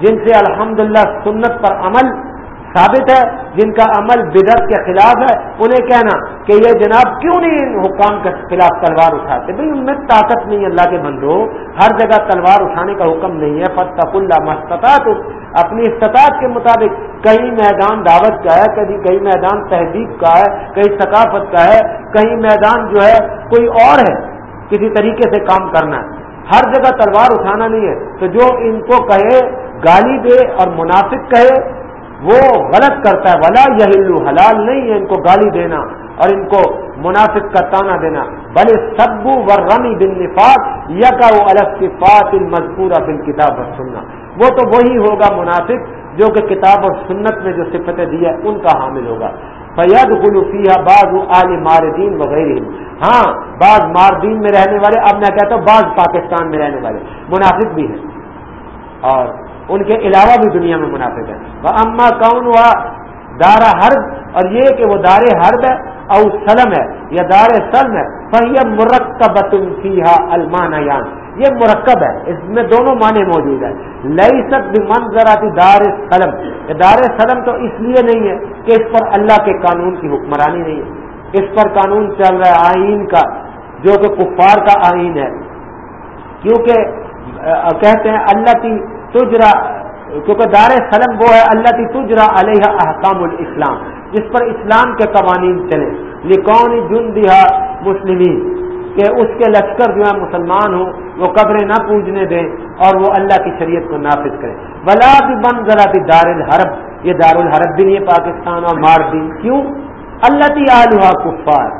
جن سے الحمدللہ سنت پر عمل ثابت ہے، جن کا عمل بدت کے خلاف ہے، انہیں کہنا کہ یہ جناب کیوں نہیں ان حکام کے خلاف تلوار اٹھاتے؟ بھائی، ان میں طاقت نہیں اللہ کے بندو ہر جگہ تلوار اٹھانے کا حکم نہیں ہے۔ فتح اللہ مستطاط اپنی استطاعت کے مطابق کہیں میدان دعوت کا ہے کہیں کہیں میدان تہذیب کا ہے کہیں ثقافت کا ہے کہیں میدان جو ہے، کوئی اور ہے، کسی طریقے سے کام کرنا ہے۔ ہر جگہ تلوار اٹھانا نہیں ہے۔ تو جو ان کو کہے، گالی دے اور منافق کہے وہ غلط کرتا ہے، ولا یہ حلال نہیں ہے ان کو گالی دینا اور ان کو منافق کا تانا دینا۔ بلے سبو و رمی بن نفاق یا کا وہ بن کتاب اور سننا وہ تو وہی ہوگا منافق جو کہ کتاب اور سنت میں جو صفتیں دی ہے ان کا حامل ہوگا۔ فید خلوفیہ بعض عال ماردین وغیرہ ہاں بعض ماردین میں رہنے والے، اب میں کہتا ہوں، بعض پاکستان میں رہنے والے۔ منافق بھی ہیں۔ اور ان کے علاوہ بھی دنیا میں منافق ہیں۔ وہ اما کون ہوا دارا حرب، اور یہ کہ وہ دار حرب ہے، او سلم ہے، یا دار سلم ہے، فہی مرکب فیحا المان یہ مرکب ہے، اس میں دونوں معنی موجود ہیں۔ لئی سب بھی منظراتی دار سلم۔ دار سلم تو اس لیے نہیں ہے کہ اس پر اللہ کے قانون کی حکمرانی نہیں ہے۔ اس پر قانون چل رہا ہے آئین کا، جو کہ کفار کا آئین ہے۔ کیونکہ کہتے ہیں اللہ کی تجرا، کیونکہ دار سلم وہ ہے اللہ کی تجرا علیہ احکام الاسلام، جس پر اسلام کے قوانین چلے۔ لکون جن دیا مسلمین، کہ اس کے لشکر جو ہے مسلمان ہوں، وہ قبریں نہ پوجنے دیں اور وہ اللہ کی شریعت کو نافذ کریں۔ بلا بھی بن ذرا بھی دار الحرب، یہ دار الحرب بھی نہیں ہے پاکستان اور ماردین کیوں؟ اللہ کی آلوہ کفار،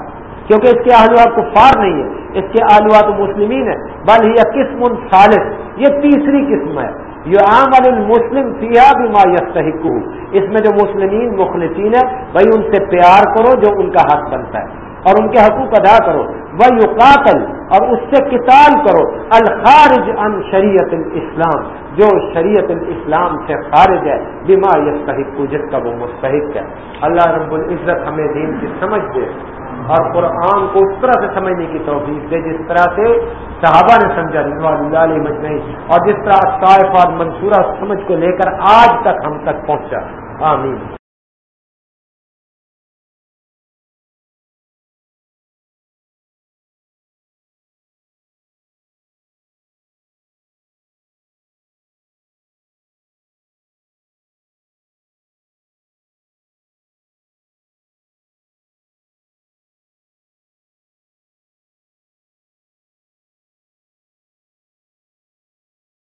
کیونکہ اس کے آلوہ کفار نہیں ہے، اس کے آلوہ تو مسلمین ہے بل یہ قسم الصالح یہ تیسری قسم ہے۔ یہ عام المسلم سیا بھی ما یستحق اس میں جو مسلمین مخلصین ہے بھائی ان سے پیار کرو جو ان کا حق بنتا ہے۔ اور ان کے حقوق ادا کرو۔ وہ یو قاتل اور اس سے کتاب کرو۔ الخارج ان شریعت الاسلام جو شریعت الاسلام سے خارج ہے بیما یستحق جس کا وہ مستحق ہے۔ اللہ رب العزت ہمیں دین کی سمجھ دے۔ اور قرآن کو اس طرح سے سمجھنے کی توفیق دے، جس طرح سے صحابہ نے سمجھا علیہ مجمعی اور جس طرح طائف اور منصورہ سمجھ کو لے کر آج تک ہم تک پہنچا۔ آمین۔